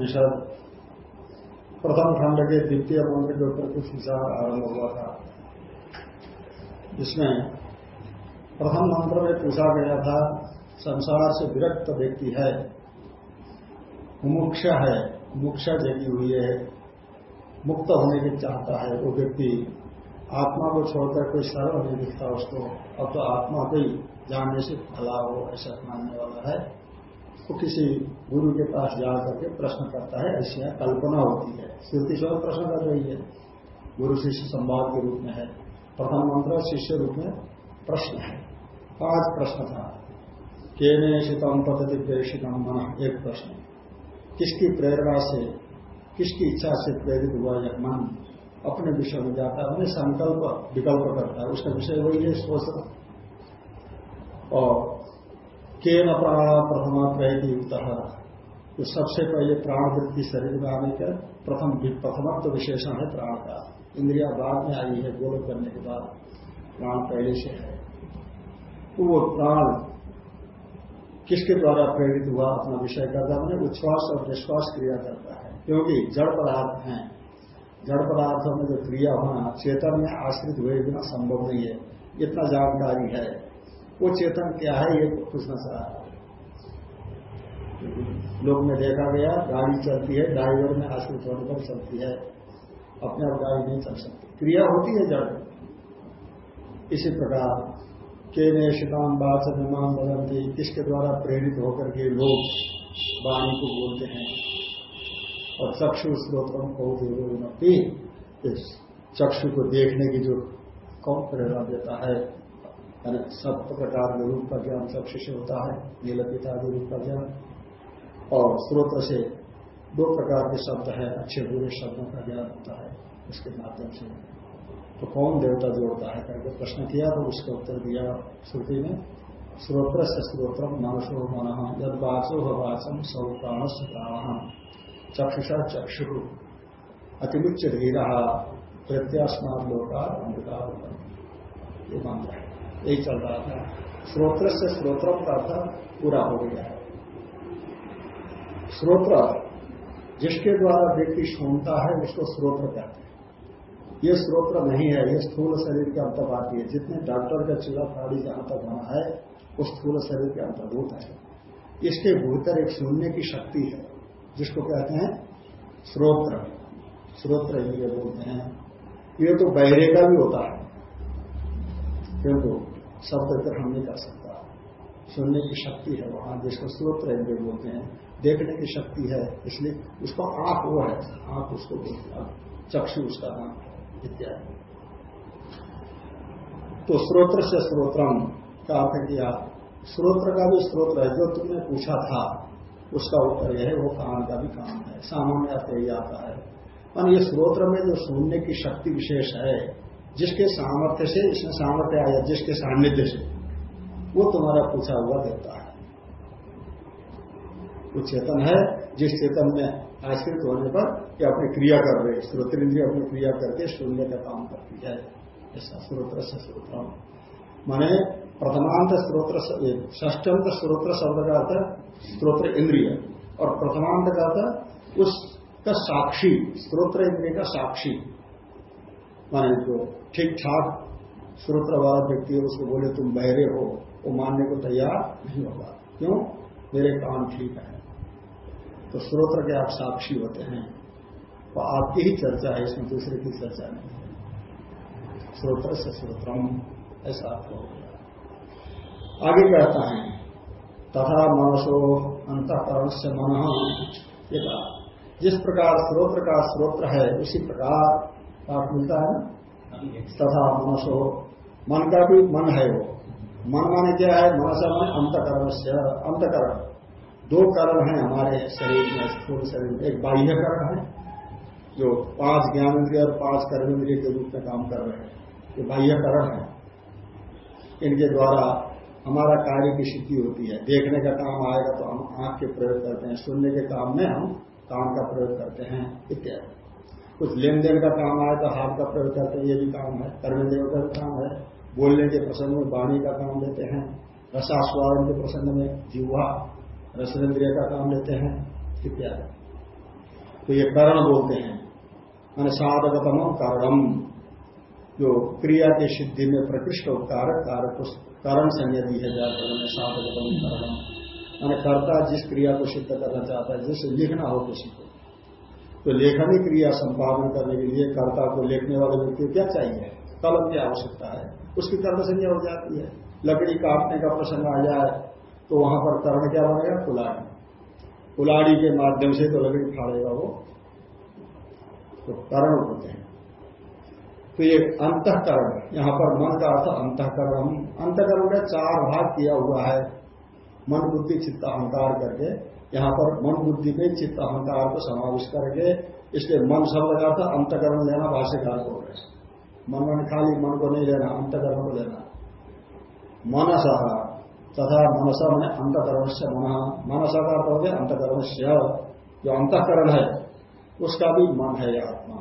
केनोपनिषद प्रथम खंड के द्वितीय मंत्र के ऊपर कुछ विचार आरंभ हुआ था इसमें प्रथम मंत्र में पूछा गया था, संसार से विरक्त व्यक्ति है, मुमुक्ष है मुक्षा जगी हुई है, मुक्त होने की चाहता है वो व्यक्ति। आत्मा को छोड़कर कोई सरल नहीं दिखता उसको, अब तो आत्मा को ही जानने से फला हो, ऐसा मानने वाला है। वो किसी गुरु के पास जा करके प्रश्न करता है, ऐसी कल्पना होती है। श्रुति स्वयं प्रश्न कर रही है। गुरु शिष्य संवाद के रूप में है। प्रथम मंत्र, शिष्य रूप में प्रश्न है। पाँच प्रश्न था। केने शीतम पद्धति प्रेषितम मन? एक प्रश्न। किसकी प्रेरणा से, किसकी इच्छा से प्रेरित हुआ यह मन? अपने विषय में जाता है उन्हें संकल्प, विकल्प करता है। उसका विषय वही है सोच और केन प्राण प्रथमा तो सबसे पहले प्राण वृत्ति शरीर में आने का प्रथम प्रथमत्व विशेषण है प्राण का। इंद्रिया बाद में आई है गोल करने के बाद प्राण पहले से है। तो वो प्राण किसके द्वारा प्रेरित हुआ? अपना विषय करता मैंने उच्छ्वास और निश्वास क्रिया करता है। क्योंकि जड़ पदार्थ हैं। जड़ पदार्थों में जो क्रिया होना, चेतन में आश्रित हुए बिना संभव नहीं है। इतना जानकारी है। वो चेतन क्या है, ये पूछना चाह रहा लोग में देखा गया, गाड़ी चलती है, ड्राइवर में आश्रित होने पर चलती है। अपने आप गाड़ी नहीं चल सकती। क्रिया होती है जड़ इसी प्रकार के नेशिताम बाच विमान बदलती किसके द्वारा प्रेरित होकर के लोग वाणी को बोलते हैं। और चक्षु स्रोत्र बहुत चक्षु को देखने की जो कौन प्रेरणा देता है यानी सब प्रकार के रूप का ज्ञान चक्षु से होता है, नीलपिता के रूप का ज्ञान। और स्रोत्र से दो प्रकार के शब्द है, अच्छे बुरे शब्दों का ज्ञान होता है उसके माध्यम से। तो कौन देवता जोड़ता है? करके प्रश्न किया तो उसका उत्तर दिया श्रुति में श्रोत्र से स्त्रोत्र मनसो मन जब वाचो वाचम सौ प्राण। प्राण चक्षुषा चक्षु। अतिमुच्च धीरा प्रत्यास्मात लोका अंधकार ये मंत्र है। यही चल रहा था। श्रोत्र से स्त्रोत्र का अर्थ पूरा हो गया है। श्रोत्र जिसके द्वारा व्यक्ति सुनता है, उसको स्रोत्र कहते हैं। ये स्रोत्र नहीं है, ये स्थूल शरीर के अंतर्वादी है जितने डॉक्टर का चिल्ला फाड़ी जहाँ तक बना है, वो स्थूल शरीर के अंतर्भूत है। इसके भीतर एक सुनने की शक्ति है, जिसको कहते हैं स्रोत्र। स्रोत्र ये बोलते हैं। ये तो बहरे का भी होता है। क्योंकि शब्द ग्रहण नहीं कर सकता। सुनने की शक्ति है वहाँ, जिसको स्रोत्र इंद्रिय बोलते हैं, देखने की शक्ति है, इसलिए उसका आँख वो है, आँख उसको चक्षु उसका नाम है, इत्यादि। तो स्रोत्र से स्रोत्रम का अर्थ किया स्रोत्र का भी स्रोत्र है, जो तुमने पूछा था, उसका उत्तर यह है, वो कान का भी काम है, सामान्य अर्थ यही आता है। और ये स्रोत्र में जो सुनने की शक्ति विशेष है जिसके सामर्थ्य से इसमें सामर्थ्य आया, जिसके सान्निध्य से, वो तुम्हारा पूछा हुआ देता है। वो चेतन है, जिस चेतन में आश्रित होने पर ये अपनी क्रिया कर रहे स्रोत्र इंद्रिय अपनी क्रिया करके शून्य का काम करती है। ऐसा स्रोत्र से स्रोत्र माने प्रथमांत स्रोत्र ष्टंत स्रोत्र शब्द का अर्थ स्रोत्र इंद्रिय। और प्रथमांत का अर्थ उसका साक्षी स्रोत्र इंद्रिय का साक्षी। माने जो ठीक ठाक स्रोत्र वाला व्यक्ति है, उसको बोले, तुम बहरे हो, वो मानने को तैयार नहीं होगा। क्यों? मेरे काम ठीक है। तो स्रोत्र के आप साक्षी होते हैं। तो आपकी ही चर्चा है, इसमें दूसरे की चर्चा नहीं है। स्रोत्र से स्रोत्रम, ऐसा आपको हो गया। आगे कहता है, तथा मनसो अंतकरण से मन। ये जिस प्रकार स्रोत्र का स्रोत्र है, उसी प्रकार पाठ मिलता है तथा मनसो मन का भी मन है वो। मन माने क्या है? मनसा मन अंतकरण से अंतकरण। दो करण है हमारे शरीर में, स्थूल शरीर में। एक बाह्य करण है, जो पाँच ज्ञानेन्द्रिय और पाँच कर्म कर्मेंद्रिय के रूप में काम कर रहे हैं। ये बाह्य करण है। इनके द्वारा हमारा कार्य की सिद्धि होती है। देखने का काम आएगा तो हम आँख के प्रयोग करते हैं, सुनने के काम में हम काम का प्रयोग करते हैं, इत्यादि। कुछ लेन देन का काम आए तो हाथ का प्रयोग करते हैं, ये भी काम है। कर्मदेव का काम है, बोलने के प्रसंग में वाणी का काम लेते हैं, रसास्वादन के प्रसंग में जीवा रसरेंद्रिय का काम लेते हैं, इत्यादि। तो ये करण बोलते हैं, मैंने साधकतम कारणम। जो क्रिया के सिद्धि में प्रकृष्ट कारक कारक कारण संज्ञा दी है व्याकरण में साधकतम कारण मैंने कर्ता जिस क्रिया को सिद्ध करना चाहता है जिससे लिखना हो किसी को तो लेखनी क्रिया संपादन करने के लिए कर्ता को लेखने वाले व्यक्ति क्या चाहिए? कलम की आवश्यकता है। उसकी कर्म संज्ञा हो जाती है। लकड़ी काटने का प्रसंग आ जाए तो वहाँ पर कर्ण क्या बनेगा? कुलाड़ी। कुलाड़ी के माध्यम से तो लकड़ी फाड़ेगा वो। तो कर्ण होते हैं। तो ये अंतकरण, यहाँ पर मन का अर्थ अंतकरण। अंतकरण में चार भाग किया हुआ है। मन बुद्धि चित्त अहंकार करके यहाँ पर मन बुद्धि में चित्त अहंकार को समावेश करके इसलिए मन शब्द का अर्थ अंतकरण लेना भाष्यकार को मन मन खाली मन को नहीं लेना, अंतकरण को लेना। मनस, तथा मनसा मैंने अंतकरण से मन, मनसा का अर्थ हो गया अंतकरण से जो अंतकरण है, उसका भी मन है आत्मा।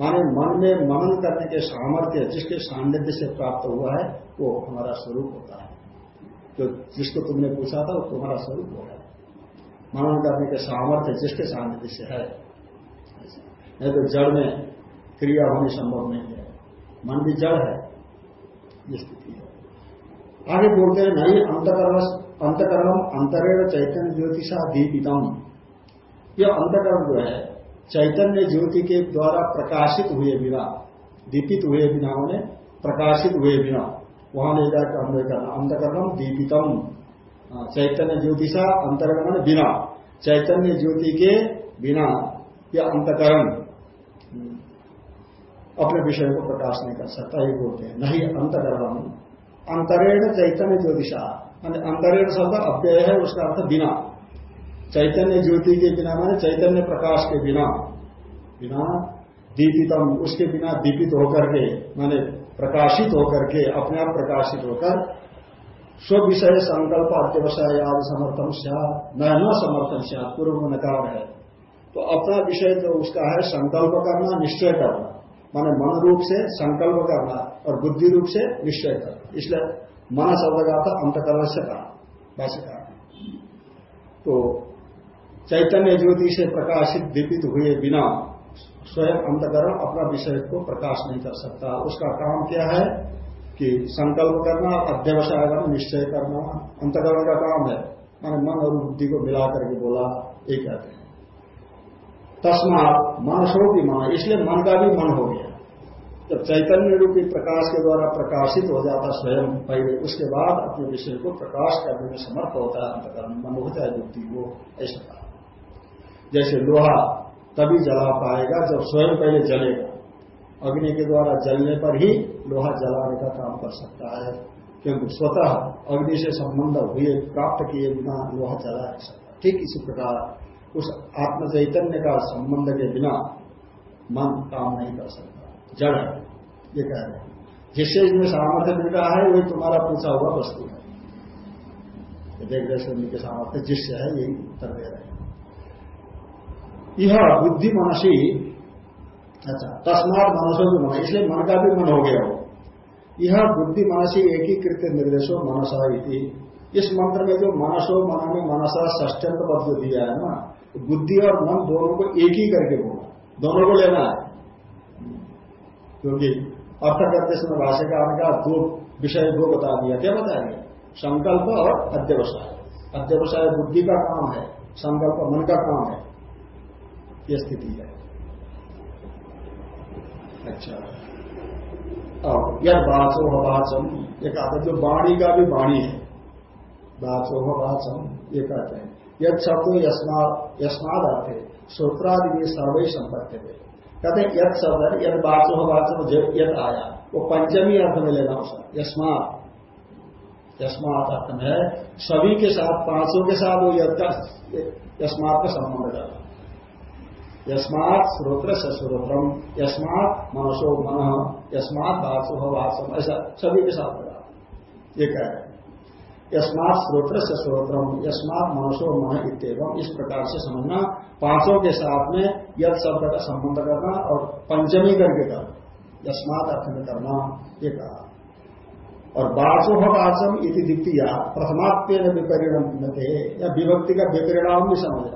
माने मन में मनन करने के सामर्थ्य, जिसके सान्निध्य से प्राप्त हुआ है, वो हमारा स्वरूप होता है। जो जिसको तुमने पूछा था वो तुम्हारा स्वरूप हो है मनन करने के सामर्थ्य, जिसके सान्निध्य से है। नहीं तो जड़ में क्रिया होनी संभव नहीं है। मन भी जड़ है, ये स्थिति है। आगे बोलते हैं, नहीं अंतकरण अंतकरण अंतरेण चैतन्य ज्योतिषा दीपितम। यह अंतकरण जो है, चैतन्य ज्योति के द्वारा प्रकाशित हुए बिना, दीपित हुए बिना उन्हें प्रकाशित हुए बिना। वहाँ ले जाकर हमने करना। अंतकरणम दीपितम। हाँ, चैतन्य ज्योतिषा अंतकरण बिना। चैतन्य ज्योति के बिना या अंतकरण। अपने विषय को प्रकाश नहीं कर सकता ये बोलते हैं। नहीं अंतकरण अंतरेण चैतन्य ज्योतिषा अंतरेण शब्द अव्यय है उसका अर्थ बिना। चैतन्य ज्योति के बिना माने चैतन्य प्रकाश के बिना। बिना दीपितम उसके बिना दीपित होकर के माने प्रकाशित होकर के अपने आप प्रकाशित होकर स्व विषय संकल्प अत्यवसाय आदि समर्थन न न समर्थन से पूर्व में नकार है। तो अपना विषय जो उसका है, संकल्प करना, निश्चय करना। माने मन रूप से संकल्प करना और बुद्धि रूप से निश्चय करना। इसलिए मन शब्द का था अंतकरण से तो चैतन्य ज्योति से प्रकाशित दीपित हुए बिना स्वयं अंतकरण अपना विषय को प्रकाश नहीं कर सकता। उसका काम क्या है कि संकल्प करना, अध्यवसाय करना, निश्चय करना, अंतकरण का काम है। मैंने मन और बुद्धि को मिला करके बोला, ये कहते हैं। तस्मात मनसो भी मन, इसलिए मन का भी मन हो गया। जब चैतन्य रूपी प्रकाश के द्वारा प्रकाशित हो जाता स्वयं, पहले उसके बाद अपने विषय को प्रकाश करने में समर्थ होता है अंतकरण। मन होता है बुद्धि को, ऐसा। जैसे लोहा तभी जला पाएगा जब स्वयं पहले जलेगा। अग्नि के द्वारा जलने पर ही लोहा जलाने का काम कर सकता है। क्योंकि स्वतः अग्नि से संबंध हुए, प्राप्त किए बिना लोहा जला नहीं सकता। ठीक इसी प्रकार उस आत्म चैतन्य का संबंध के बिना मन काम नहीं कर सकता। जड़ है, ये कह रहे हैं। जिससे इसमें सामर्थ्य मिल रहा है, वही तुम्हारा पूछा हुआ वस्तु है। देख के सामर्थ्य जिससे है, यही उत्तर दे रहे यह बुद्धि मनसी अच्छा तस्मात मनसो भी मन इसलिए मन का भी मन हो गया। हो यह बुद्धि मनसी एकीकृत निर्देशो मनसा इति। इस मंत्र में जो मनसो मन में मनसा ष्टंत पद जो दिया है ना तो बुद्धि और मन दोनों को एक ही करके बोला। दोनों को लेना है। क्योंकि अर्थ करते समय भाष्यकार का दो विषय दो बता दिया। क्या बताएँगे? संकल्प और अध्यवसाय। अध्यवसाय बुद्धि का काम है, संकल्प मन का काम है। ये स्थिति है। अच्छा। अब, यह वाचो वाचम, ये कहा था, जो वाणी का भी वाणी है। वाचो वाचम, ये कहते हैं। यद शब्द यस्माद आते श्रोत्रादि सर्वे संपत्ति थे। कहते हैं यद शब्द है यद वाचो वाचम यद आया, वो पंचमी अर्थ में लेना उसका यस्मात यस्मात अर्थ में सभी के साथ, पाँचों के साथ वो यद का यस्मात का संबंध करना यस्मात श्रोत्र से श्रोत्रम यस्मात मनसो मन, यस्मात वाचो वाचम ऐसा सभी के साथ होगा ये कह रहे यस्मात श्रोत्र से श्रोत्रम यस्मात मनसो मन इतम इस प्रकार से समझना पाँचों के साथ में यद शब्द का संबंध करना और पंचमी करके करना। यस्मात अर्थ में करना, ये कहा। और बाचो वाचम इति द्वितीय प्रथमात्म विपरिणाम या विभक्ति का विपरिणाम भी समझना।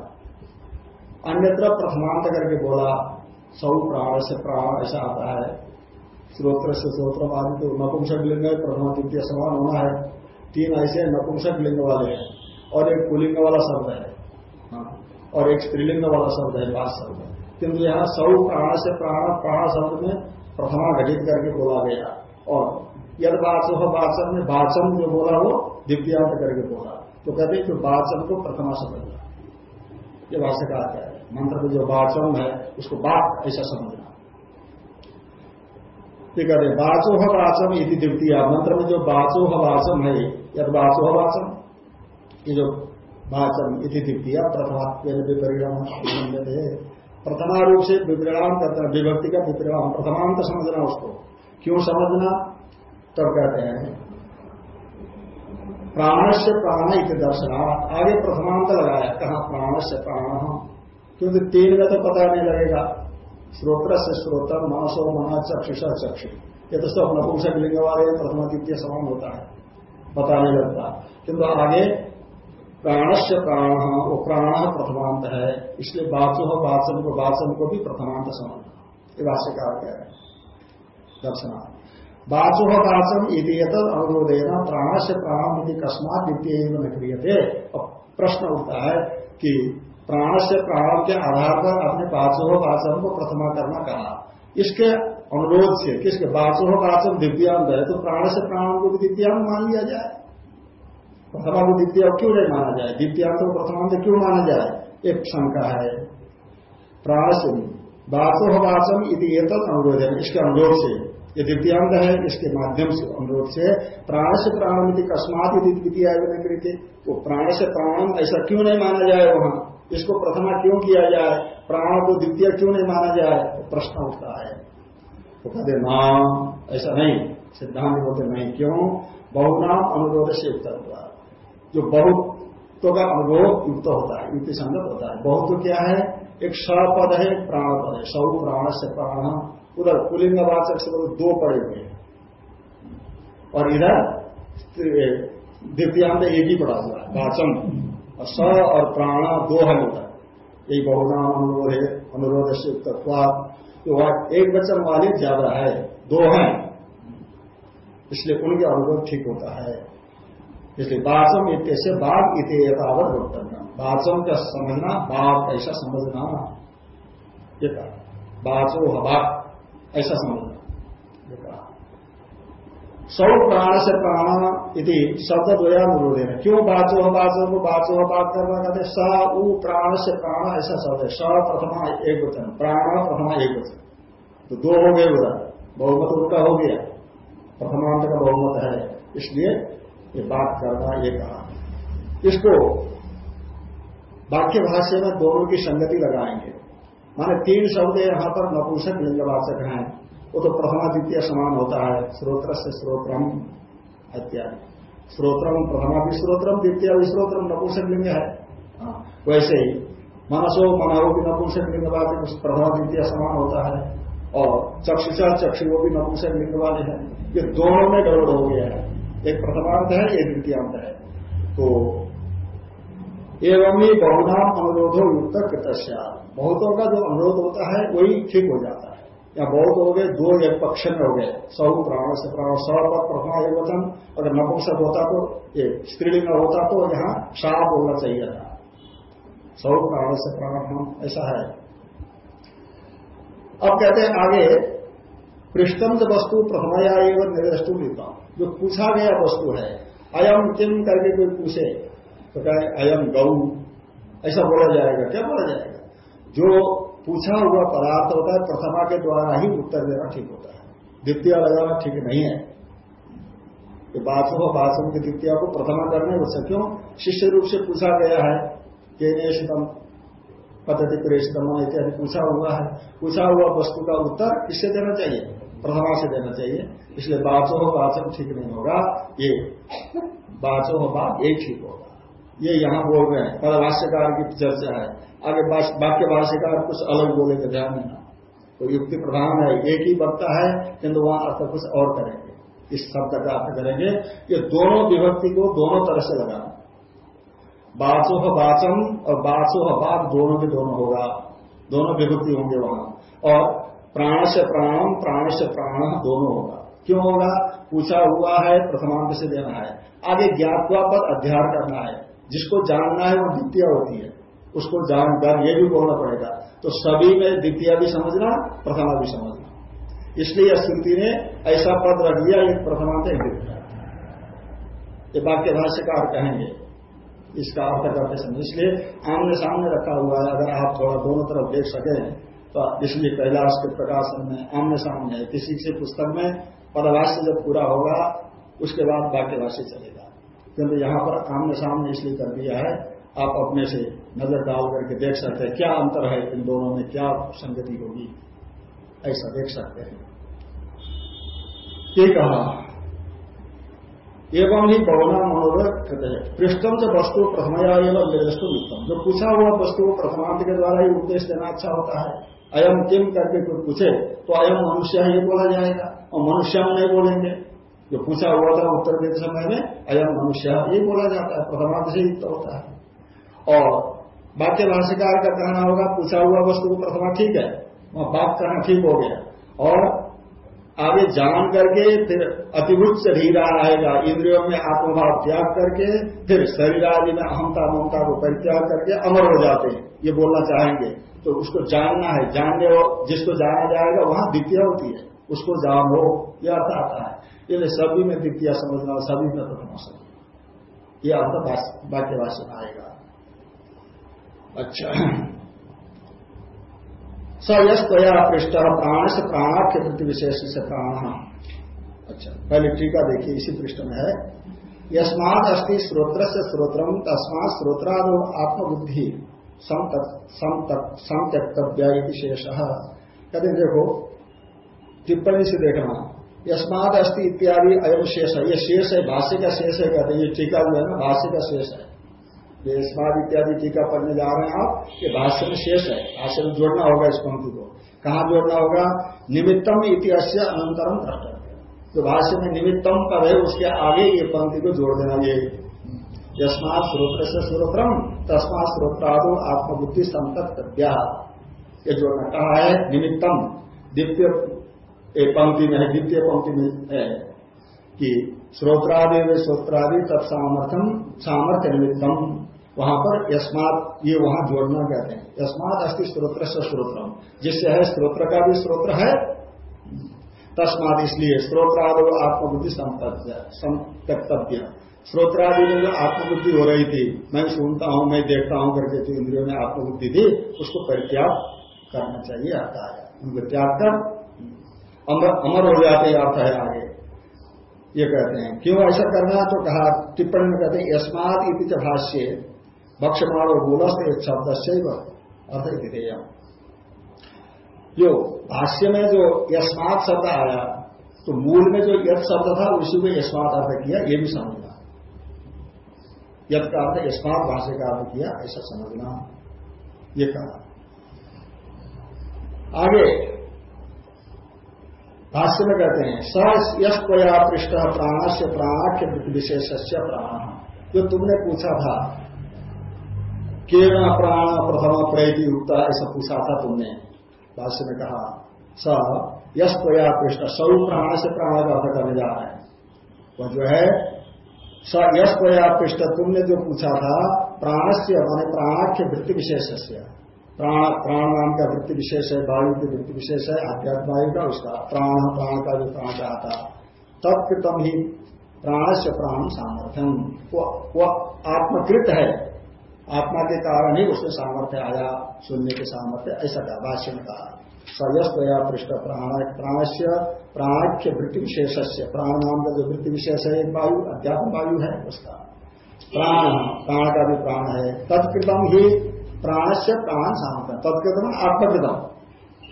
अन्यत्र प्रथमांत करके बोला सौ प्राण से प्राण ऐसा आता है। श्रोत्र से श्रोत्र आदि तो नपुंसक लिंग है प्रथम द्वितीय समान होना है। तीन ऐसे नपुंसक लिंग वाले हैं और एक पुलिंग वाला शब्द है। हाँ, और एक स्त्रीलिंग वाला शब्द है बात शब्द किंतु यहाँ सौ प्राण से प्राण प्राण शब्द में प्रथमा घटित करके बोला गया। और यद वाचक वाचन में वाचन जो बोला वो दिव्यांत करके बोला। तो कहते हैं कि वाचन को प्रथमा समझना ये भाष्यकार क्या है। मंत्र में जो वाचन है, उसको बात ऐसा समझना। ये कहते हैं बाचो वाचम यदि द्वितीय। मंत्र में जो बाचो वाचम है, यद बाचो वाचम ये जो वाचम यदि द्वितीय, प्रथमा विपरिणाम प्रथमा रूप से विपरिणाम करता है, विभक्ति का विपरिणाम, प्रथमांत समझना उसको। क्यों समझना? तब कहते हैं प्राण से प्राण इत दर्शना आगे प्रथमांत लगाया, कहा प्राण से प्राण। क्योंकि तीन में तो पता नहीं लगेगा। श्रोत्र से श्रोत्र मानसो मना चक्षुषा चक्षु। ये तो सब नपुंसक लिंग वाले प्रथमा द्वितीय समान होता है। पता नहीं लगता। किंतु आगे प्राण से प्राण, वो प्राण प्रथमांत है। इसलिए बाचो वाचन को वाचन को भी प्रथमांत समझना। ये भाष्यकार कह रहे हैं। दर्शनार्थ वाचो वाचम यदि अनुरोधेना प्राण से प्राण यदि कस्मात द्वितीय न क्रियते। प्रश्न उठता है कि प्राण से प्राण के आधार पर अपने वाचो वाचन को प्रथमा करना कहा। इसके अनुरोध से, किसके? वाचो वाचन दिव्यांग है तो प्राण से प्राण को भी दिव्यांग मान लिया जाए। प्रथमा को द्वितीय क्यों नहीं माना जाए? दिव्यांग को प्रथमांत क्यों माना जाए? एक शंका है। प्राण से वाचो वाचन यदि अनुरोध है इसके अनुरोध से, ये दिव्यांग है, इसके माध्यम से अनुरोध से प्राण से प्राण कस्मात यदि द्वितीय वो प्राण से प्राण ऐसा क्यों नहीं माना जाए वहाँ? इसको प्रथमा क्यों किया जाए? प्राण को द्वितीय क्यों नहीं माना जाए? तो प्रश्न उठता है। वो कहते, नाम ऐसा नहीं, सिद्धांत बोलते, नहीं, क्यों? बहुनाम अनुरोध से युक्त हुआ जो बहुत तो का अनुरोध युक्त होता है, युक्ति संगत होता है। बहुत तो क्या है? एक सपद है प्राण पद है। सौ प्राण से प्राण, उधर पुलिंगवाचक से दो पड़े हुए हैं। और इधर दिव्यांग एक ही पड़ा हुआ है, वाचन। स और प्राण दो है। उधर यही बहुनाम अनुरोध है, अनुरोध से तो एक वचन वाले ज़्यादा है दो है इसलिए उनके अनुरोध ठीक होता है। इसलिए वाचम इत से बाघ इत यथावत वक्तव्य वाचम का समझना बाघ ऐसा समझना। बाचो हवा ऐसा समझना। सौ प्राण से प्राण यदि शब्द द्वया अनुरोध है क्यों बाचो बाचो को बाचो बात करना कहते स, उ प्राण से प्राण ऐसा शब्द। है स प्रथमा एक वचन प्राण प्रथमा एक वचन तो दो हो गए उधर। बहुमत उनका हो गया। प्रथमांत का बहुमत है। इसलिए ये बात करना ये कहा। इसको वाक्य भाष्य में दोनों की संगति लगाएँगे। माने तीन शब्द यहाँ पर नपुंसक लिंगवाचक हैं। वो तो प्रथमा द्वितीय समान होता है स्रोत्र से श्रोत्रम इत्यादि। श्रोत्रम प्रथमा भी श्रोत्रम द्वितीय भी श्रोत्रम नपुंसक लिंग है। हाँ, वैसे ही मनसो मनाओ भी नपुंसक लिंगवाचक प्रथमा द्वितीय समान होता है और चक्षुषा चक्षु भी नपुंसक लिंग वाले हैं। ये दोनों में गड़बड़ हो गया है। एक प्रथमांत है एक द्वितीयांत है। तो एवं ही बहुनाम अनुरोधो युक्त कृतस्या। बहुतों का जो अनुरोध होता है वही ठीक हो जाता है। या बहुत हो गए, दो एक पक्ष में हो गए। सौ प्राण से प्राण सौ पर प्रथमा एक वचन अगर नपुंसक होता तो ये स्त्रीलिंग होता तो यहाँ शाह बोलना चाहिए था। सौ प्राण से प्राण हम ऐसा है। अब कहते हैं आगे पृष्ठम जो वस्तु प्रथमया एवं निर्दष्टु लिखा जो पूछा गया वस्तु है अयम किम करके कोई पूछे तो कहे अयम गऊ ऐसा बोला जाएगा, क्या बोला जाएगा? जो पूछा हुआ पदार्थ होता है, प्रथमा के द्वारा ही उत्तर देना ठीक होता है। द्वितीय लगाना ठीक नहीं है। कि बाथो बाथरूम की द्वितीय को प्रथमा करने हो क्यों? शिष्य रूप से पूछा गया है केनेशतम पद्धति प्रेषितम इत्यादि पूछा हुआ है। पूछा हुआ वस्तु का उत्तर किससे देना चाहिए? प्रथमा से देना चाहिए। इसलिए बाचो हो वाचन ठीक नहीं होगा, ये बाचो हो बात ये ठीक होगा। ये यहाँ बोल रहे हैं। पदभाष्यकार की चर्चा है। आगे वाक्य भाष्यकार कुछ अलग बोलेंगे ध्यान देना। तो युक्ति प्रधान है, एक ही बनता है, किंतु वहाँ अर्थ कुछ और करेंगे। इस शब्द का अर्थ करेंगे ये दोनों विभक्ति को दोनों तरह से लगाना। बाचोह बाचम और बाचोह बाप दोनों के दोनों होगा। दोनों विभक्ति होंगे वहाँ। और प्राण से प्राणम प्राण से प्राण दोनों होगा। क्यों होगा? पूछा हुआ है प्रथमांक से देना है। आगे ज्ञातवा पर अध्ययन करना है। जिसको जानना है वो द्वितीय होती है। उसको जान जानकर ये भी बोलना पड़ेगा। तो सभी में द्वितीय भी समझना, प्रथमा भी समझना। इसलिए स्मृति ने ऐसा पद रख दिया एक प्रथमांत एक द्वितीय ये वाक्य भाष्यकार कहेंगे, इसका अर्थ करते समय। इसलिए आमने सामने रखा हुआ है, अगर आप थोड़ा दोनों तरफ़ देख सके तो इसलिए कैलाश के प्रकाशन में, आमने सामने किसी किसी पुस्तक में पदभाष्य जब पूरा होगा, उसके बाद वाक्यभाष्य चलेगा। किंतु यहाँ पर आमने सामने इसलिए कर दिया है, आप अपने से नज़र डाल करके देख सकते हैं, क्या अंतर है इन दोनों में, क्या संगति होगी? ऐसा देख सकते हैं। ये कहा, एवं ही बहुना मनोरथ कहते हैं पृष्ठम से वस्तु प्रथमया एवं उत्तम जो पूछा हुआ वस्तु प्रथमांत के द्वारा ही उपदेश देना अच्छा होता है अयम किम करके कोई पूछे तो अयम मनुष्य ये बोला जाएगा, और मनुष्य हम नहीं बोलेंगे। जो पूछा हुआ था उत्तर देते समय में अयम मनुष्य ये बोला जाता है, प्रथमांत से युक्त होता है। और वाक्य भाष्यकार का कहना होगा, पूछा हुआ वस्तु को प्रथमा ठीक है, वहाँ बात करना ठीक हो गया। और आगे जान करके फिर अतिभुत शरीर आएगा, इंद्रियों में आत्मभाव त्याग करके फिर शरीर आदि में अहमता ममता को परित्याग करके अमर हो जाते हैं, ये बोलना चाहेंगे। तो उसको जानना है, जानने और जिसको जाना जाएगा, वहाँ द्वितीय होती है। उसको जान हो यह अर्थ आता है। इसलिए सभी में द्वितीय समझना सभी में प्रथम समझना। यह अर्थ वाक्यवासी आएगा। अच्छा। स यश त्वया पृष्ठ प्राण से प्राणाख्य प्रति विशेष से प्राण। अच्छा पहले टीका देखिए, इसी पृष्ठ में है। यस्मात अस्थि स्रोत्र से स्रोत्रम तस्मात स्रोत्रादो आत्मबुद्धि समत्यक्तव्य शेष। कहते देखो, टिप्पणी से देखना, यस्मात अस्थि इत्यादि अयम शेष है ये शेष है, भाष्य का शेष है, कहते ये टीका जो है ना, भाष्य का शेष है। ये इत्यादि टीका पढ़ने जा रहे हैं आप, ये भाष्य में शेष है। भाष्य में जोड़ना होगा इस पंक्ति को। कहा जोड़ना होगा? निमित्तम इतिहास अनंतरम द्रष्टा जो भाष्य में निमित्तम पद है, उसके आगे ये पंक्ति को जोड़ देना ये। यस्मात स्रोत्र से स्रोत्रम तस्मात स्रोत्रादो आत्मबुद्धि संतत ये जोड़ना कहा है? निमित्तम। द्वितीय पंक्ति में है, द्वितीय पंक्ति में है कि श्रोत्रादि में श्रोत्रादि तत्सामर्थ्यम सामर्थ्य निमित्तम वहाँ पर यस्मात ये वहाँ जोड़ना कहते हैं। यस्मात अस्थि स्त्रोत्र से स्त्रोत्रम जिससे है स्त्रोत्र का भी स्त्रोत्र है, तस्मात इसलिए स्त्रोत्रादि आत्मबुद्धि संतव्य स्त्रोत्रादि में जो आत्मबुद्धि हो रही थी, मैं सुनता हूँ, मैं देखता हूँ करके जो इंद्रियों में आत्मबुद्धि थी उसको परित्याग करना चाहिए, आता है। उनको त्याग कर, अमर हो जाते अर्थ है आगे। ये कहते हैं। क्यों ऐसा करना? तो कहा, टिप्पणी में कहते हैं, यस्मात इति भाष्य, भक्षमाण मूलस्थ एक शब्द से अर्थ विधेय जो भाष्य में जो यस्मात शब्द आया तो मूल में जो यथ शब्द था, उसी में यस्मात अर्थ किया, ये भी समझना। यथ का अर्थ, यस्मात भाष्य का अर्थ किया, ऐसा समझना। ये कहा। आगे भाष्य में कहते हैं स यश पृष्ठ प्राण से प्राणाख्य विशेष प्राण। जो तुमने पूछा था, केवल प्राण प्रथम प्रैति युक्त, ऐसा पूछा था तुमने, भाष्य में कहा स यश कोया पृष्ठ, सौ प्राण से प्राण का अर्थ करने जा रहे हैं। वह जो है स यश कोया पृष्ठ तुमने जो पूछा था प्राण से माने प्राणाख्य वृत्ति विशेष प्राण प्राण नाम का वृत्ति विशेष है, वायु की वृत्ति विशेष है आध्यात्म वायु का उसका प्राण प्राण का जो प्राण चाहता तत्कृतम ही प्राण से प्राण सामर्थ्यम। वो आत्मकृत है। आत्मा के कारण ही उसमें सामर्थ्य आया, सुनने के सामर्थ्य, ऐसा था, भाष्य में कहा। सयस्तया पृष्ठ प्राण, प्राणस्य, प्राणाख्य वृत्ति विशेष से प्राण नाम का जो वृत्ति विशेष है, एक वायु, अध्यात्म वायु है उसका। प्राण प्राण का भी प्राण है। तत्कृतम ही प्राण से प्राण सामर्थ्य तत्कृतम आत्मकृतम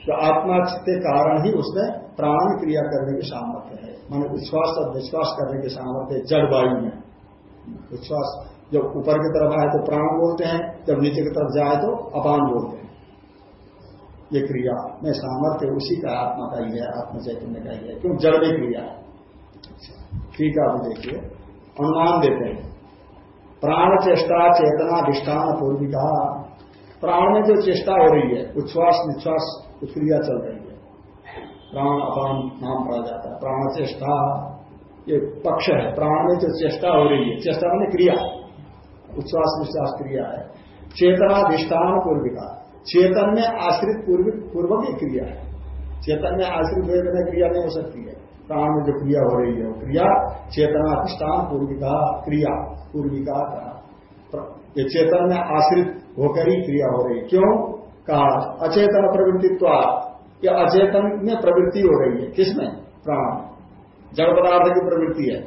तो आत्मा के कारण ही उसमें प्राण क्रिया करने की सामर्थ्य है। मान विश्वास और विश्वास करने की सामर्थ्य जड़ वायु में। विश्वास जब ऊपर की तरफ़ आए तो प्राण बोलते हैं, जब नीचे की तरफ़ जाए तो अपान बोलते हैं। ये क्रिया। में सामर्थ्य उसी का आत्मा का ही है, आत्म चैतन्य का ही है। क्यों? जड़ में क्रिया है। ठीक है, आप देखिए। अनुमान देते हैं। प्राण चेष्टा चेतना अधिष्ठान पूर्विका। प्राण में जो चेष्टा हो रही है, उच्छ्वास निश्वास क्रिया चल रही है। प्राण अपान नाम पढ़ा जाता है। प्राण चेष्टा, ये पक्ष है। प्राण में जो चेष्टा हो रही है, चेष्टा मैंने क्रिया। उच्छ्वास निश्वास क्रिया है। चेतनाधिष्ठान पूर्विका। चेतन में आश्रित पूर्वक ही क्रिया है। चेतन में आश्रित हुए बिना क्रिया नहीं हो सकती है। प्राण में जो क्रिया हो रही है, वो क्रिया। चेतनाधिष्ठान पूर्विका, क्रिया। पूर्विका का ये चेतन में आश्रित होकर ही क्रिया हो रही। क्यों? कहा, अचेतन प्रवृत्तित्व। या अचेतन में प्रवृत्ति हो रही है। किसमें? प्राण। जड़ पदार्थ की प्रवृत्ति है।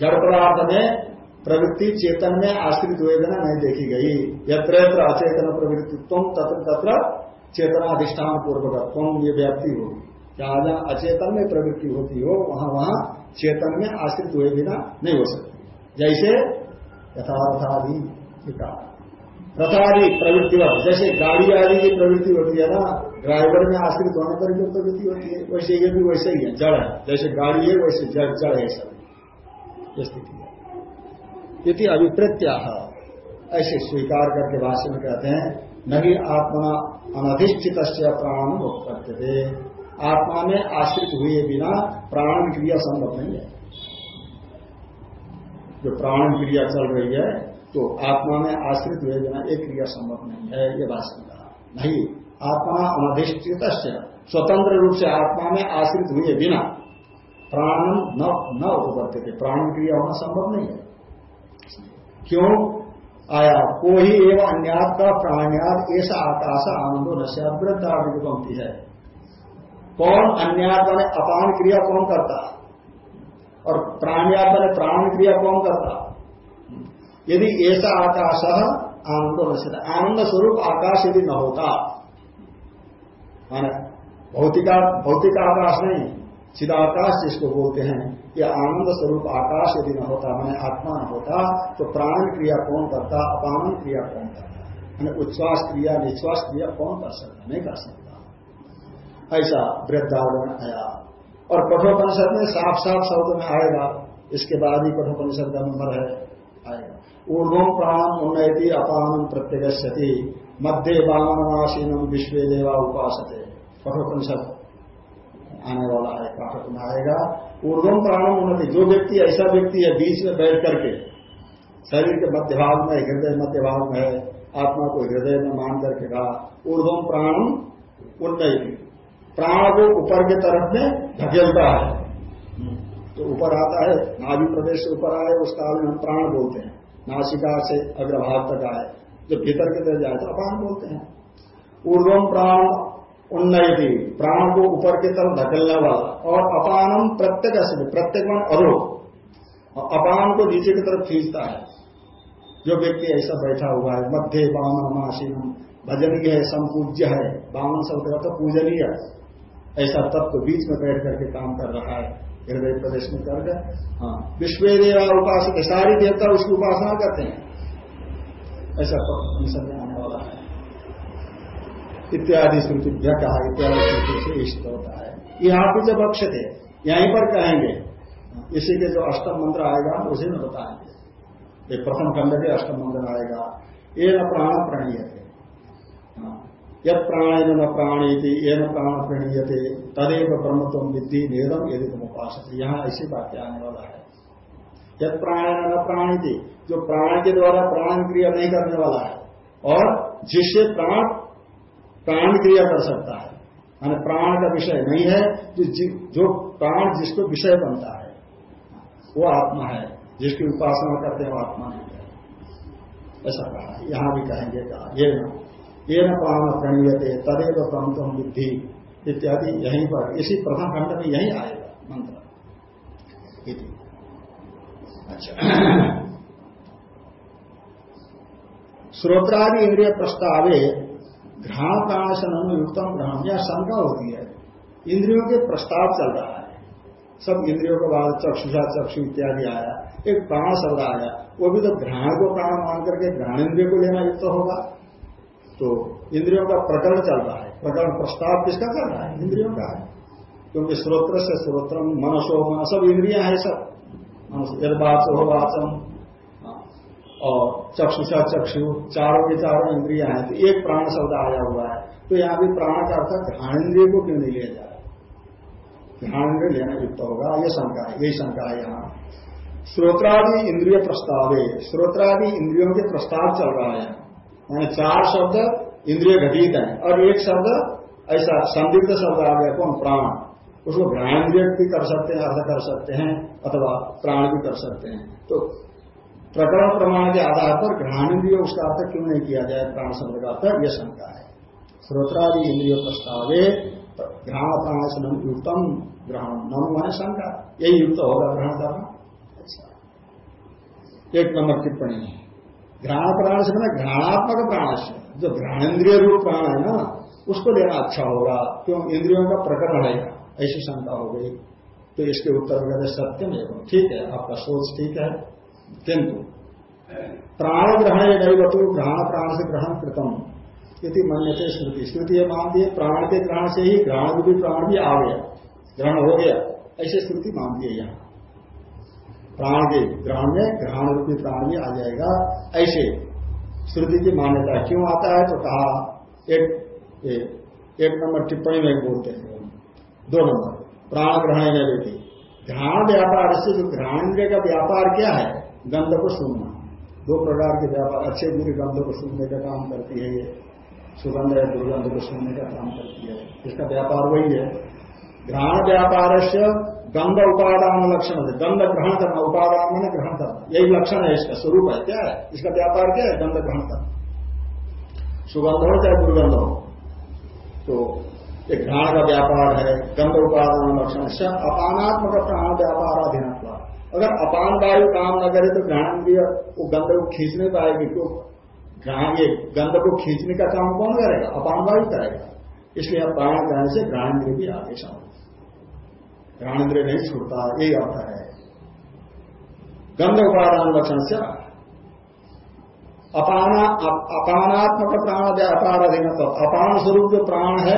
जड़ पदार्थ में प्रवृत्ति चेतन में आश्रित हुए बिना नहीं देखी गई। यत्र अचेतन प्रवृत्ति तुम तत्र तत्र चेतनाधिष्ठान पूर्वक तुम ये व्याप्ति होगी जहाँ जहाँ अचेतन में प्रवृत्ति होती हो, वहाँ वहाँ चेतन में आश्रित हुए बिना नहीं हो सकती। जैसे यथार्थादि रथादि प्रवृत्ति जैसे गाड़ी आदि की प्रवृत्ति होती है ना, ड्राइवर में आश्रित होने पर जो प्रवृत्ति होती है, वैसे ये भी वैसे ही है, जड़ है। जैसे गाड़ी है, वैसे जड़ जड़ है सब। स्थिति है। यदि अभिप्रत्या ऐसे स्वीकार करके भाष्य में कहते हैं न नहीं आत्मा अनधिष्ठित प्राण करते थे आत्मा में आश्रित हुए बिना प्राण क्रिया संभव नहीं है। जो प्राण क्रिया चल रही है तो आत्मा में आश्रित हुए बिना एक क्रिया संभव नहीं है, ये भाषण कहा। नहीं, आत्मा अनधिष्ठित स्वतंत्र रूप से आत्मा में आश्रित हुए बिना प्राण न न उभरते थे प्राण क्रिया होना संभव नहीं है। क्यों? आया, को ही एवं अन्यात का प्राण्यात ऐसा आकाश आनंदो न वृद्धार्थ पंक्ति है। कौन अन्यात बने अपान क्रिया कौन करता? और प्राण्यात बने प्राण क्रिया कौन करता? यदि ऐसा आकाश आनंदो न आनंद स्वरूप आकाश यदि न होता, माने भौतिका, भौतिक आकाश नहीं चिदाकाश जिसको बोलते हैं, ये आनंद स्वरूप आकाश यदि न होता, मैंने आत्मा न होता तो प्राण क्रिया कौन करता, अपान क्रिया कौन करता? मैंने उच्छ्वास क्रिया निश्वास क्रिया कौन कर सकता? नहीं कर सकता। ऐसा वृद्धावरण आया। और कठोपनिषद में साफ़ साफ़ शब्द में आएगा, इसके बाद ही कठोपनिषद का नंबर है। ऊर्धम प्राण उन्नति अपान प्रत्यगति मध्य वामनवासीनम विश्व देवा उपासते। कठोपनिषद आने वाला है पाठक में आएगा। ऊर्धम प्राणम उन्नति जो व्यक्ति, ऐसा व्यक्ति है, बीच में बैठ करके, शरीर के मध्य भाग में, हृदय मध्य भाग में है, आत्मा को हृदय में मान करके कहा ऊर्धम प्राण उन्नति प्राण को ऊपर की तरफ़ में धकेलता है। तो ऊपर आता है, नाभि प्रदेश से ऊपर आए उस काल में हम प्राण बोलते हैं। नासिका से अग्रभाग तक आए। जो भीतर की तरफ़ जाए तो अपान बोलते हैं। ऊर्धम प्राण उन्नति प्राण को ऊपर की तरफ़ धकेलने वाला और अपानम प्रत्येक प्रत्येक मन अधो अपान को नीचे की तरफ़ खींचता है। जो व्यक्ति ऐसा बैठा हुआ है, मध्य बामन आसीनम भजनीय है, संपूज्य है, बामन शब्द का तो पूजनीय ऐसा तत्व बीच में बैठ करके काम कर रहा है। हृदय प्रदेश में करके हाँ विश्व देवा उपासक सारी देवता उसकी उपासना करते हैं। ऐसा मिशन में आने वाला है। इत्यादि श्रुति कहा, इत्यादि श्रुति से इष्ट होता है। यहाँ पे जब अक्ष थे यहीं पर कहेंगे। इसी के जो अष्टम मंत्र आएगा, उसी में बताएँगे। प्रथम खंड के अष्टम मंत्र आएगा। ये न प्राण प्रणीयते। हाँ। यद प्राण न प्राणी थी ये न प्राण प्रणीयते, तदेव ब्रह्मत्व विद्धि नेदम यदि तुम उपास यहाँ ऐसी बातें आने वाला है। यद प्राण न प्राणी थी जो प्राण के द्वारा प्राण क्रिया नहीं करने वाला है, और जिससे प्राण प्राण क्रिया कर सकता है, माना प्राण का विषय नहीं है, जो जो प्राण जिसको विषय बनता है, वो आत्मा है, जिसकी उपासना करते हैं, वो आत्मा नहीं है। ऐसा कहा यहाँ भी कहेंगे, कहा, ये न ये न प्राण प्रणीयते तदेव तम बुद्धि इत्यादि यहीं पर, इसी प्रथम खंड में यही आएगा मंत्र। अच्छा। श्रोत्रादि इंद्रिय प्रस्तावे घ्राण प्राण युक्तम ग्रहण यह शंका होती है। इंद्रियों के प्रस्ताव चल रहा है। सब इंद्रियों के बाद चक्षुषा, चक्षु इत्यादि आया, एक प्राण शब्द आया वो भी तो घ्राण को प्राण मान करके घ्राण इंद्रिय को लेना युक्त होगा। तो इंद्रियों का प्रकरण चल रहा है। प्रकरण प्रस्ताव किसका चल रहा है? इंद्रियों का है। क्योंकि स्रोत्र से स्रोत्र मनसो मन सब इंद्रिया है सब। यदवाचो वाचम। हाँ, और चक्षुषा चक्षु चारों के चारों इंद्रिया है। तो एक प्राण शब्द आया हुआ है। तो यहाँ भी प्राण का अर्थ ध्यान इंद्रिय को क्यों नहीं लिया जा रहा ध्यान इंद्रिय लेना युक्त होगा। ये शंका है यही शंका है यहाँ। श्रोत्रादि इंद्रिय प्रस्ताव है श्रोत्रादि इंद्रियों के प्रस्ताव चल रहा है। यानी चार शब्द इंद्रिय घटित है और एक शब्द ऐसा संदिग्ध शब्द आ गया, कौन? प्राण। उसको घ्राणेन्द्रिय भी कर सकते हैं, अर्थ कर सकते हैं, अथवा प्राण भी कर सकते हैं। तो प्रकरण प्रमाण के आधार पर घ्राणेन्द्रिय उसका अर्थ क्यों नहीं किया जाए, प्राण शब्द का अर्थ यह शंका है। श्रोत्रादि इंद्रिय प्रस्तावे घ्राण प्राण से युक्तम, ग्रहण नम है शंका। यही युक्त होगा ग्रहण करना? अच्छा। एक नंबर टिप्पणी है। घ्राण प्राण से मैंने घ्राणात्मक प्राण से जो घ्राणेन्द्रिय रूप प्राण है ना, उसको लेना अच्छा होगा, क्यों? इंद्रियों का प्रकरण है ऐसी शंका हो गई। तो इसके उत्तर में कहते सत्यम एवं। ठीक है, आपका सोच ठीक है। किंतु प्राण ग्रहण ये नहीं बतु घ्राण प्राण से ग्रहण कृतम यदि मान्यते स्मृति। स्मृति ये मानती है प्राण के ग्रहण से ही ग्रहण भी प्राण भी आ गया। ग्रहण हो गया। ऐसी स्मृति मानती है यहाँ। प्राण के ग्रहण में ग्रहण रूपी प्राण भी आ जाएगा। ऐसे श्रुति की मान्यता क्यों आता है? तो कहा एक एक, नंबर टिप्पणी में बोलते हैं। दो नंबर प्राण ग्रहण ने लेती घ्राण व्यापार से जो घ्राणेन्द्रिय का व्यापार क्या है? गंध को सुनना। दो प्रकार के व्यापार अच्छे बुरे गंध को सुनने का काम करती है ये। सुगंध है दुर्गंध को सुनने का काम करती है। इसका व्यापार वही है। घ्राण व्यापार से गंध उपादान लक्षण है गंध ग्रहण करना, उपादान मैंने ग्रहण करना। यही लक्षण है इसका, स्वरूप है क्या? है इसका व्यापार क्या है? गंध ग्रहण करना। सुगंध हो चाहे दुर्गंध हो। तो एक घ्राण का व्यापार है, गंध उपादान लक्षण अपानात्मक प्राण व्यापार अधीन अगर अपान वायु काम न करे तो घ्राण भी, वो गंध को खींचने पाएगी क्यों घ्राण, ये गंध को खींचने का काम कौन करेगा? अपान वायु करेगा। इसलिए प्राण ग्रहण से घ्राण भी आगे ज्ञानेन्द्रिय नहीं छूटता यही अर्थ है। गंध उपादान लक्षण से अपाना अपानात्मक प्राण व्यापार अधीन तो अपान स्वरूप जो प्राण है,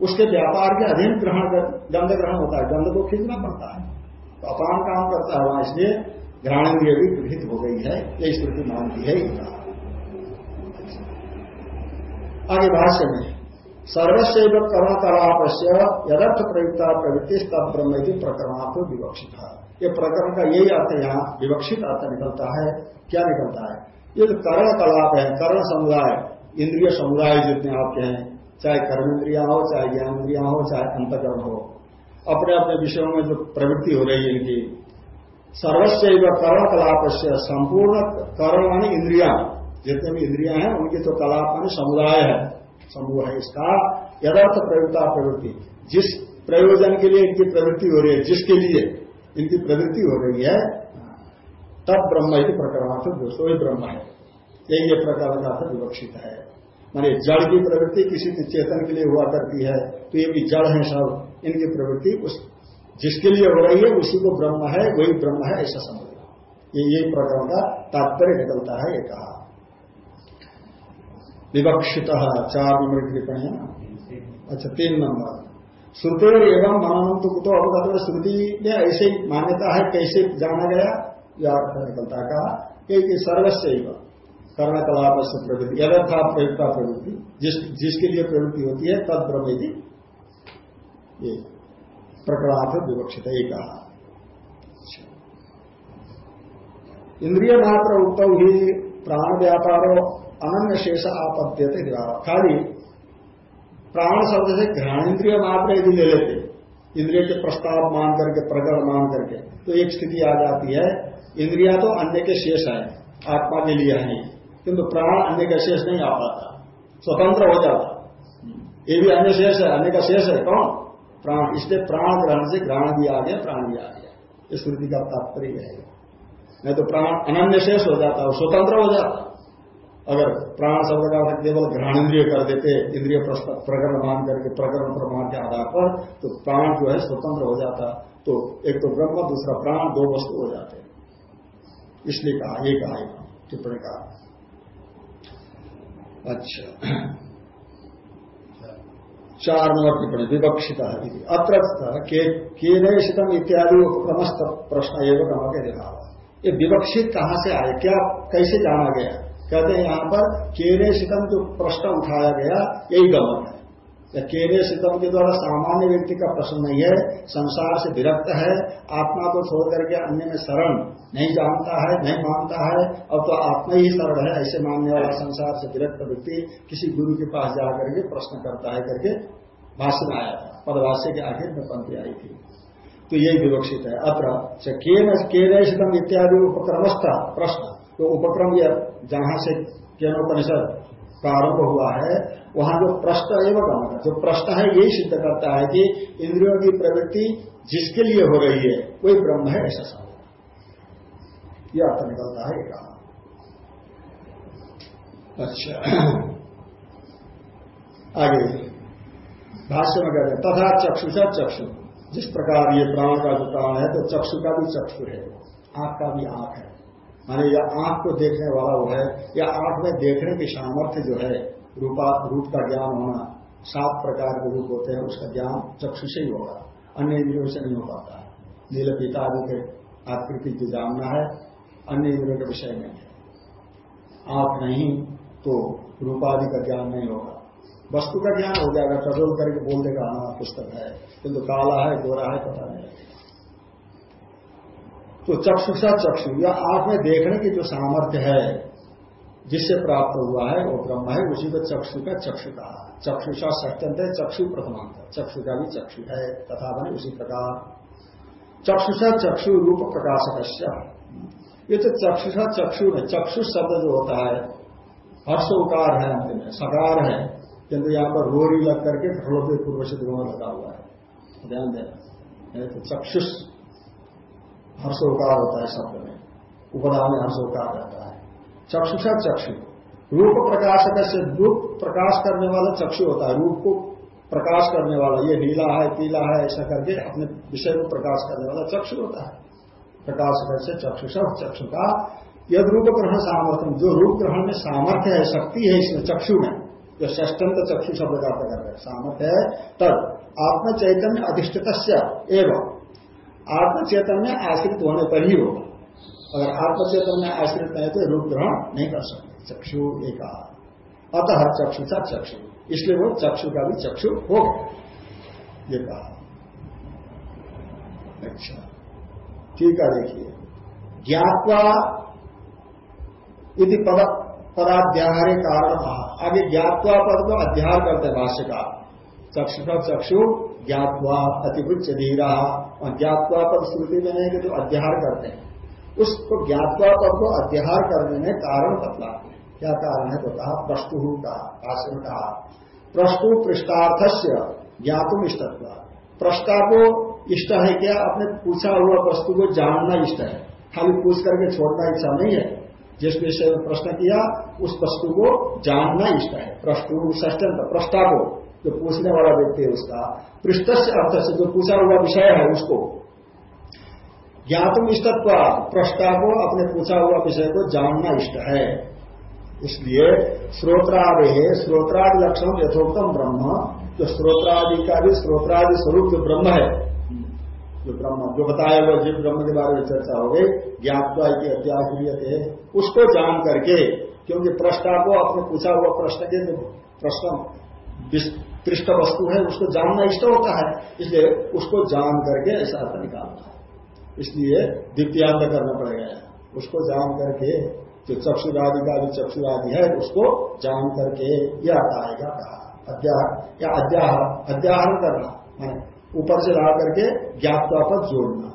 उसके व्यापार के अधीन ग्रहण गंध ग्रहण होता है। गंध को खींचना पड़ता है। तो अपान काम करता है, वहाँ इसलिए ज्ञानेन्द्रिय भी गृहित हो गई है। यही स्थिति मानती है आगे भाष्य में सर्वस्व कर्म कलाप से यदर्थ प्रयुक्ता प्रवृत्ति तब ब्रह्म की प्रकरणार्थ विवक्षित। है ये प्रकरण का यही अर्थ यहाँ विवक्षित अर्थ निकलता है। क्या निकलता है? ये जो कर्ण कलाप है कर्ण समुदाय, इंद्रिय समुदाय जितने आपके हैं, चाहे कर्म इंद्रिया हो, चाहे ज्ञान इंद्रिया हो, चाहे अंतकर्म हो, अपने अपने विषयों में जो प्रवृत्ति हो रही है इनकी सर्वस्व कर्ण कलाप से संपूर्ण कर्ण मानी इंद्रिया, जितने भी इंद्रिया हैं, उनकी तो कलाप मानी समुदाय है। समूह है इसका यदार्थ प्रयोगता प्रवृत्ति। जिस प्रयोजन के लिए इनकी प्रवृत्ति हो रही है, जिसके लिए इनकी प्रवृत्ति हो रही है, तब ब्रह्म ही प्रकरणार्थ दोस्तों ही ब्रह्म है। यही ये प्रकार का अर्थ विवक्षित है। माने जड़ की प्रवृत्ति किसी के चेतन के लिए हुआ करती है तो ये भी जड़ है सब, इनकी प्रवृत्ति उस, जिसके लिए हो रही है, उसी को ब्रह्म है, वही ब्रह्म है, ऐसा समझना ये यही प्रकरण का तात्पर्य निकलता है, ये कहा। विवक्षित, चार नंबर की टिप्पणी है अच्छा तीन नंबर। श्रुति एवं मानव तो कुतो अवगत श्रुति में ऐसे मान्यता है, कैसे जाना गया? अर्थ निकलता कहा कि सर्वस्व कर्ण से प्रवृत्ति यथा प्रयुक्ता प्रवृत्ति, जिस, जिसके लिए प्रवृत्ति होती है, तद ब्रह्म ये प्रकरणार्थ विवक्षित ही कहा इंद्रिय मात्र उक्त ही प्राण व्यापारो अनन्य शेष आपत्ति खाली प्राण शब्द से घ्राणेन्द्रिय मात्र यदि ले लेते, इंद्रिय के प्रस्ताव मान करके प्रकरण मान करके तो एक स्थिति आ जाती है, इंद्रिया तो अन्य के शेष है, आत्मा के लिए है, किंतु प्राण अन्य का शेष नहीं आ पाता, स्वतंत्र हो जाता। ये भी अन्य शेष है, अन्य का शेष है, कौन? प्राण। इसलिए प्राण ग्रहण से ग्रहण भी आ गया, प्राण भी आ गया। स्मृति का तात्पर्य है। नहीं तो प्राण अनन्य शेष हो जाता है स्वतंत्र हो जाता। अगर प्राण शब्द का केवल ग्रहण इंद्रिय कर देते, इंद्रिय प्रकरण मान करके, प्रकरण प्रमाण के आधार पर तो प्राण जो है स्वतंत्र हो जाता। तो एक तो ब्रह्म, दूसरा प्राण, दो वस्तु हो जाते। इसलिए कहा एक कहा टिप्पणी कहा। अच्छा। चार नंबर टिप्पणी, विवक्षित अत्र केनेशितम इत्यादि क्रमस्थ प्रश्न एवं कहा के ये विवक्षित कहाँ से आए क्या, कैसे जाना गया? कहते हैं यहाँ पर केरे सितम जो प्रश्न उठाया गया, यही गलत है। या केरे सितम के द्वारा सामान्य व्यक्ति का प्रश्न नहीं है, संसार से विरक्त है, आत्मा को छोड़ करके अन्य में शरण नहीं जानता है, नहीं मानता है, अब तो आत्मा ही शरण है, ऐसे मानने वाला संसार से विरक्त व्यक्ति किसी गुरु के पास जा करके प्रश्न करता है करके भाषण आया था पदवास्य के आखिर में पंक्ति आई थी। तो यही विवक्षित है। अत्र केन इत्यादि उपक्रमस्था प्रश्न। तो उपक्रम यह जहाँ से केनोपनिषद प्रारंभ हुआ है, वहाँ जो प्रश्न एवं गमन जो प्रश्न है, यही सिद्ध करता है कि इंद्रियों की प्रवृत्ति जिसके लिए हो रही है वही ब्रह्म है ऐसा समझ यह अर्थ निकलता है अच्छा। आगे। भाष्य में कहते हैं, तथा चक्षुषा चक्षु। जिस प्रकार ये प्राण का जो प्राण है तो चक्षु का भी चक्षु है, आँख का भी आँख है। माने यह आँख को देखने वाला वो है, या आँख में देखने की सामर्थ्य जो है, रूपा, रूप का ज्ञान होना, सात प्रकार के रूप होते हैं, उसका ज्ञान चक्षु से ही होगा, अन्य इंद्रियों से नहीं हो पाता। है नील पिता आदि के आकृति को जानना है, अन्य इंद्रियों के विषय में है। आँख नहीं तो रूपादि का ज्ञान नहीं होगा। वस्तु का ज्ञान हो जाएगा टटोल करके बोल देगा हाँ पुस्तक है, किंतु काला है, गोरा है, पता नहीं। तो चक्षुषा चक्षु या आँख में देखने की जो सामर्थ्य है, जिससे प्राप्त हुआ है, वो ब्रह्म है, उसी को चक्षु का चक्षु कहा। चक्षुषा सत्यंत है चक्षु प्रथमांत चक्षु का भी चक्षु है, तथा बने उसी प्रकार। चक्षुषा चक्षु रूप प्रकाशक ये तो चक्षुषा चक्षु में, चक्षु शब्द जो होता है हर्ष उकार है अंत में, सकार है, किंतु यहाँ पर रोरी लग करके ढलोपे पूर्व से लगा हुआ है। ध्यान देना। तो चक्षुष हर्षोकार होता है शब्द में। उपदा में हर्षोकार रहता है। चक्षुषा चक्षु। रूप प्रकाशक से रूप प्रकाश करने वाला चक्षु होता है। रूप को प्रकाश करने वाला, ये नीला है, पीला है, ऐसा करके अपने विषय को प्रकाश करने वाला चक्षु होता है। प्रकाशक से चक्षुषा चक्षु का यद रूप ग्रहण सामर्थ्य। जो रूप ग्रहण में सामर्थ्य है, शक्ति है इसमें चक्षु में, जो षष्टंत चक्षु शब्द का प्रकार है, सामर्थ्य है तब आत्म चैतन्य अधिष्ठित एवं। आत्मचेतन में आश्रित होने पर ही होगा। अगर आत्मचेतन में आश्रित नहीं तो रूप ग्रहण नहीं कर सकते। चक्षु एक अतः चक्षु था चक्षु। इसलिए वो चक्षु का भी चक्षु हो ये कहा। अच्छा। ठीक है, देखिए। ज्ञातवा यदि पद पदाध्याहारे कारण आगे ज्ञातवा पद को अध्याय करते हैं भाष्य चक्षु ज्ञातवा अतिवृक्ष धीरा और ज्ञातवा पद श्रुति में नहीं कि जो अध्याहार करते हैं। उसको ज्ञातवा पद को अध्याहार करने में कारण बदला क्या कारण है तो कहा प्रस्तु का आश्रम कहा प्रष्टु पृष्ठार्थ से ज्ञातुम इष्टत्व। प्रष्टा को इष्ट है क्या? अपने पूछा हुआ वस्तु को जानना इष्ट है। खाली पूछ करके छोड़ना इच्छा नहीं है। जिस विषय में प्रश्न किया, उस वस्तु को जानना इष्ट है। प्रस्तु ष्टंत प्रष्टा को। जो पूछने वाला व्यक्ति है उसका पृष्ठ से अर्थ से जो पूछा हुआ विषय है उसको, ज्ञातुम इष्टत्व प्रष्टा को अपने पूछा हुआ विषय को जानना इष्ट है। इसलिए श्रोत्रादि है श्रोत्रादि लक्षण यथोक्तम ब्रह्म, जो श्रोत्रादि का भी श्रोत्रादि स्वरूप जो ब्रह्म है, जो ब्रह्म, जो बताया हुआ जिस ब्रह्म के बारे में चर्चा हो गई, ज्ञातवा की अत्याग्रियत है उसको जान करके, क्योंकि प्रश्न को अपने पूछा हुआ प्रश्न के प्रश्न पृष्ठ वस्तु है, उसको जानना इष्ट होता है, इसलिए उसको जान करके ऐसा अर्थ निकालना है। इसलिए दिव्यांग करना पड़ेगा। उसको जान करके, जो चक्षुरादि का जो चक्षुरादि है, उसको जान करके यह अर्थ आएगा। कहा अध्याह, या अध्याह करना ऊपर से ला करके ज्ञातवा पद जोड़ना।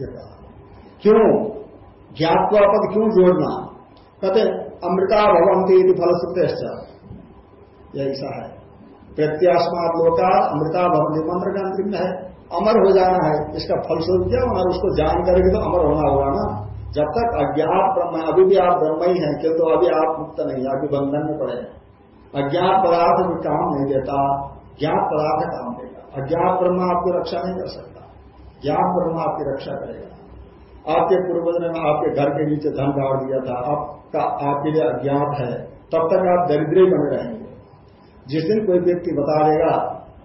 ये कहा। क्यों? ज्ञातवा पद क्यों जोड़ना? कहते अमृता भवंती फल सूत्र ऐसा है। प्रत्यास्मात लोका अमृता भवंती मंत्र का अंतिम है। अमर हो जाना है। इसका फलस्वरूप क्या होना उसको जान करके तो अमर होना होगा ना। जब तक अज्ञात ब्रह्म अभी भी आप ब्रह्म ही है, किंतु अभी आप मुक्त नहीं है। अभी बंधन में पड़े हैं। अज्ञात पदार्थ भी काम नहीं देता। ज्ञात पदार्थ काम देगा अज्ञात ब्रह्म आपकी रक्षा नहीं कर सकता। ज्ञान ब्रह्म आपकी रक्षा करेगा। आपके पूर्वज ने आपके घर के नीचे धन गाड़ दिया था। आपका, आपके लिए अज्ञात है। तब तक आप दरिद्री बने रहेंगे। जिस दिन कोई व्यक्ति बता देगा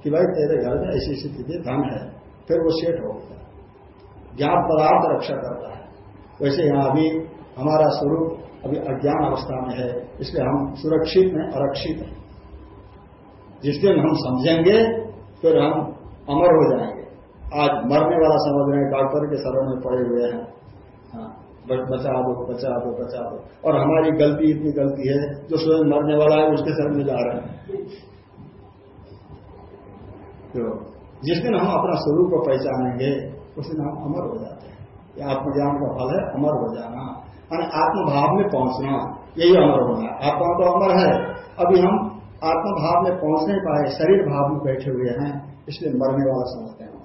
कि भाई तेरे घर में ऐसी स्थिति में धन है फिर वो सेठ हो गया। ज्ञान पदार्थ रक्षा करता है वैसे यहाँ अभी हमारा स्वरूप अभी अज्ञान अवस्था में है इसलिए हम सुरक्षित हैं अरक्षित हैं। जिस दिन हम समझेंगे फिर हम अमर हो जाएँगे। आज मरने वाला समझ रहे हैं डॉक्टर के शरण में पड़े हुए हैं हाँ, बचा दो बचा दो बचा दो। और हमारी गलती इतनी गलती है, जो स्वयं मरने वाला है, उसके शरण में जा रहे हैं। तो जिस दिन हम अपना स्वरूप को पहचानेंगे, उस दिन हम अमर हो जाते हैं। ये आत्मज्ञान का फल है, अमर हो जाना। यानी आत्मभाव में पहुँचना, यही अमर होना। आत्मा तो अमर है। अभी हम आत्मभाव में पहुँच नहीं पाए, शरीर भाव में बैठे हुए हैं, इसलिए मरने वाला समझते हैं।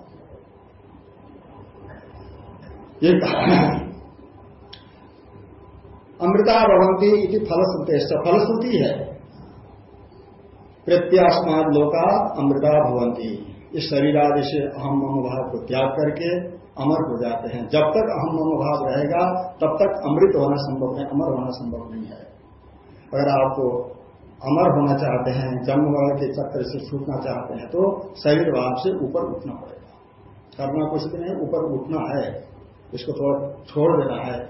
ये अमृता भवंती इति फलश्रुति फलश्रुति है। प्रत्यास्मान लोका अमृता भवंती इस शरीर आदि से अहम मनोभाव को त्याग करके अमर हो जाते हैं। जब तक अहम मनोभाव रहेगा, तब तक अमृत होना संभव नहीं अमर होना संभव नहीं है। अगर आपको अमर होना चाहते हैं, जन्म के चक्र से छूटना चाहते हैं तो शरीर भाव से ऊपर उठना पड़ेगा। करना कुछ नहीं, ऊपर उठना है। इसको थोड़ा छोड़ देना है।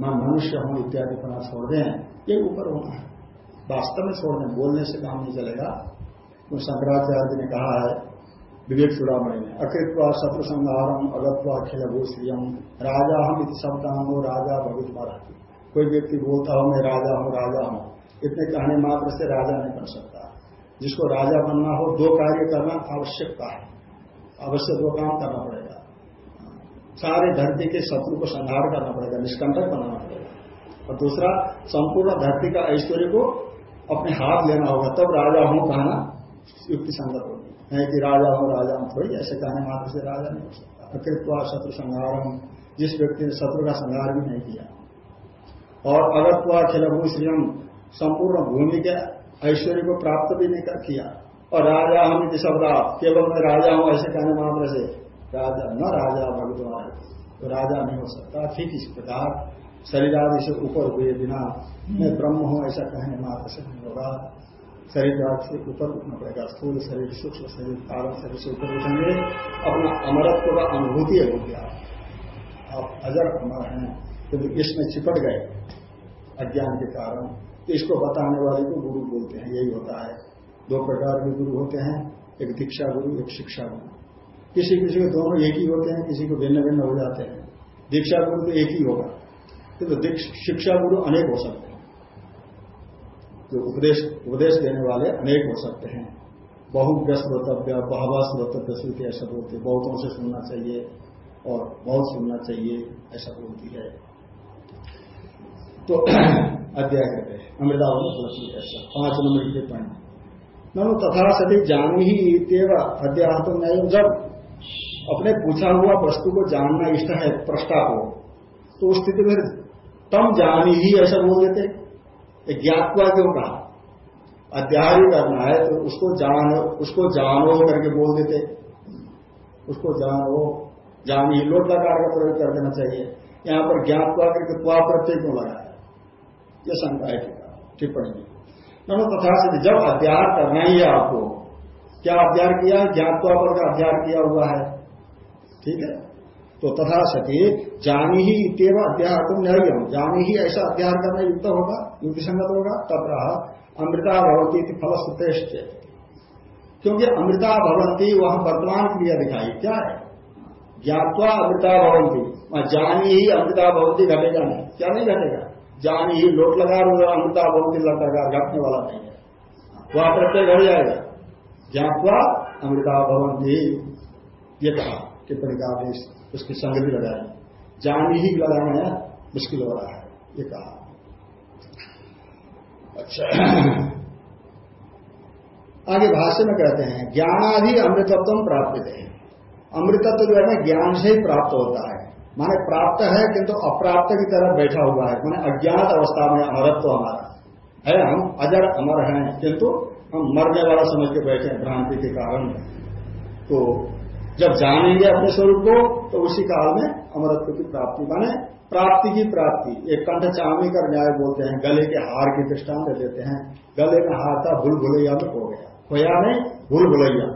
मैं मनुष्य हूँ इत्यादि पना छोड़ दें, ये ऊपर होना है। वास्तव में छोड़ने, बोलने से काम नहीं चलेगा। तो शंकराचार्य ने कहा है, विवेक चुड़ामणि में अकृत्वा शत्रु संहारम अगत्वा खेल भूश्रियम राजा हम इत शब्द हो राजा भवित रहती कोई व्यक्ति बोलता हो, मैं राजा हूँ राजा हूँ, इतने कहने मात्र से राजा नहीं बन सकता। जिसको राजा बनना हो, दो कार्य करना आवश्यकता है। अवश्य दो काम करना पड़ेगा। सारे धरती के शत्रु को संहार करना पड़ेगा निष्कंटक बनाना पड़ेगा। और दूसरा, संपूर्ण धरती का ऐश्वर्य को अपने हाथ लेना होगा। तब राजा हूँ, कहना युक्ति संगत होगी। नहीं कि राजा हूँ राजा हूँ, थोड़ी ऐसे कहने मात्र से राजा नहीं हो सकता। शत्रु संहार हूँ जिस व्यक्ति ने शत्रु का संहार भी नहीं किया। और अगत्वा खिलभू श्रीम संपूर्ण भूमि के ऐश्वर्य को प्राप्त भी नहीं किया। और राजा हम शब्द केवल मैं राजा हूँ, ऐसे कहने मात्र से राजा, न राजा भगवान तो राजा नहीं हो सकता। ठीक इस प्रकार शरीर आदि से ऊपर हुए बिना मैं ब्रह्म हूँ, ऐसा कहने मात्र से नहीं होगा। शरीर आदि से ऊपर उठना पड़ेगा स्थूल शरीर, सूक्ष्म शरीर, कारण शरीर से ऊपर उठेंगे, अपना अमरत्व का अनुभूति है गया। आप अजर अमर हैं, क्योंकि इसमें चिपट गए अज्ञान के कारण। इसको बताने वाले को गुरु बोलते हैं, यही होता है। दो प्रकार के गुरु होते हैं, एक दीक्षा गुरु, एक शिक्षा गुरु। किसी किसी को दोनों एक ही होते हैं, किसी को भिन्न भिन्न हो जाते हैं। दीक्षा गुरु तो एक ही होगा। किंतु तो शिक्षा गुरु अनेक हो सकते हैं। जो उपदेश उपदेश देने वाले अनेक हो सकते हैं। बहुव्य श्रोतव्य बहवा श्रोतव्य श्रुति ऐसा बोलती बहुतों से सुनना चाहिए और बहुत सुनना चाहिए, ऐसा बोलती है। तो अध्याय कहते हैं। अमृतावली ऐसा। पाँच नंबर की टिप्पणी। नो तथा सभी जान ही तेव अध्याह तो नहीं जब अपने पूछा हुआ वस्तु को जानना इष्ट है, प्रष्टा को तो उस स्थिति में तम जानी ही ऐसा बोल देते ज्ञातवा क्यों कहा? अध्याय करना है तो उसको जानो उसको जानो करके बोल देते उसको जानो, जानी लोट लगा का प्रयोग कर देना चाहिए। यहाँ पर ज्ञातवा करके त्वा प्रत्यय क्यों लगाया यह शंका है टिप्पणी। नो तथा से जब अध्याय करना ही है आपको क्या अध्याय किया? ज्ञातवा पर का अध्याय किया हुआ है। ठीक है? तो तथा सती जानी ही इतव अध्याय तुम नहीं हम जानी ही ऐसा अध्याय करना युक्त होगा, युक्ति संगत होगा तब अमृता भवती फल सुतेष्ट क्योंकि अमृता भवंती वहाँ वर्तमान क्रिया दिखाई, क्या है? ज्ञातवा अमृता भवंती जानी ही अमृता भवंती घटेगा नहीं। क्या नहीं घटेगा? जानी ही लोट लगा अमृता भवंती लगा घटने वाला नहीं है। वह प्रत्यय घट जाएगा। ज्ञातवा अमृता भवन ये कहा कि का उसकी संगति लगाई जान ही लगाना मुश्किल हो रहा है। ये कहा। अच्छा। आगे भाष्य में कहते हैं ज्ञानाधि अमृतत्व प्राप्त है अमृतत्व जो है ना, ज्ञान से ही प्राप्त होता है। माने प्राप्त है, किंतु अप्राप्त की तरह बैठा हुआ है। माने अज्ञात अवस्था में अमरत्व हमारा। है हम, अजर अमर हैं, किंतु हम मरने वाला समझ के बैठे हैं भ्रांति के कारण। तो जब जानेंगे अपने स्वरूप को तो उसी काल में अमरत्व की प्राप्ति माने प्राप्ति की प्राप्ति। एक कंठ चामी का न्याय बोलते हैं, गले के हार की दृष्टांत देते हैं। गले में हार था भूल भुलैया में खो गया। खोया नहीं भूल भुलैया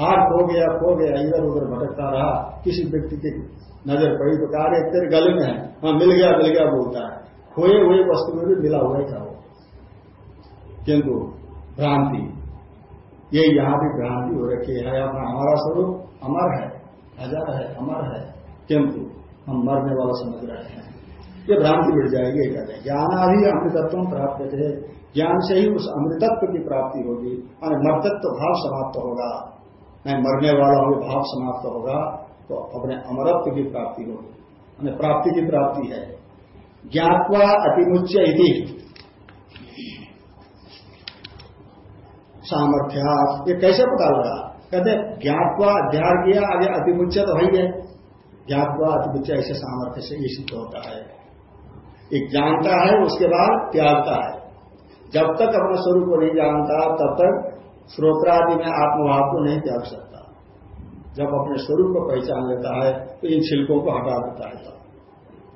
हार खो गया खो गया, इधर उधर भटकता रहा। किसी व्यक्ति की नज़र पड़ी तो कार्य तेरे गले में है। हाँ मिल गया मिल गया बोलता है। खोए हुए वस्तु में भी मिला हुआ था वो। किंतु भ्रांति ये यहाँ भी भ्रांति हो रखी है। अपना हमारा स्वरूप अमर है हज़ार है, अमर है। किंतु हम मरने वाला समझ रहे हैं। ये भ्रांति मिट जाएगी, ये कहते हैं। ज्ञानाधि अमृतत्व प्राप्त थे ज्ञान से ही उस अमृतत्व की प्राप्ति होगी माने मर्तत्व भाव समाप्त होगा। मैं मरने वाला हूँ, भाव समाप्त होगा तो अपने अमरत्व की प्राप्ति होगी। प्राप्ति की प्राप्ति है। ज्ञातवा अतिमुच्य इति सामर्थ्या ये कैसे पता लगा? कहते ज्ञातवा अध्याय किया, आगे अतिमुच्य तो है ज्ञातवा अतिमुच्य ऐसे सामर्थ्य से ये सिद्ध होता है। एक जानता है, उसके बाद त्यागता है। जब तक अपने स्वरूप को नहीं जानता, तब तक श्रोत्रादि में आत्मभाव को नहीं त्याग सकता। जब अपने स्वरूप को पहचान लेता है तो इन छिलकों को हटा देता है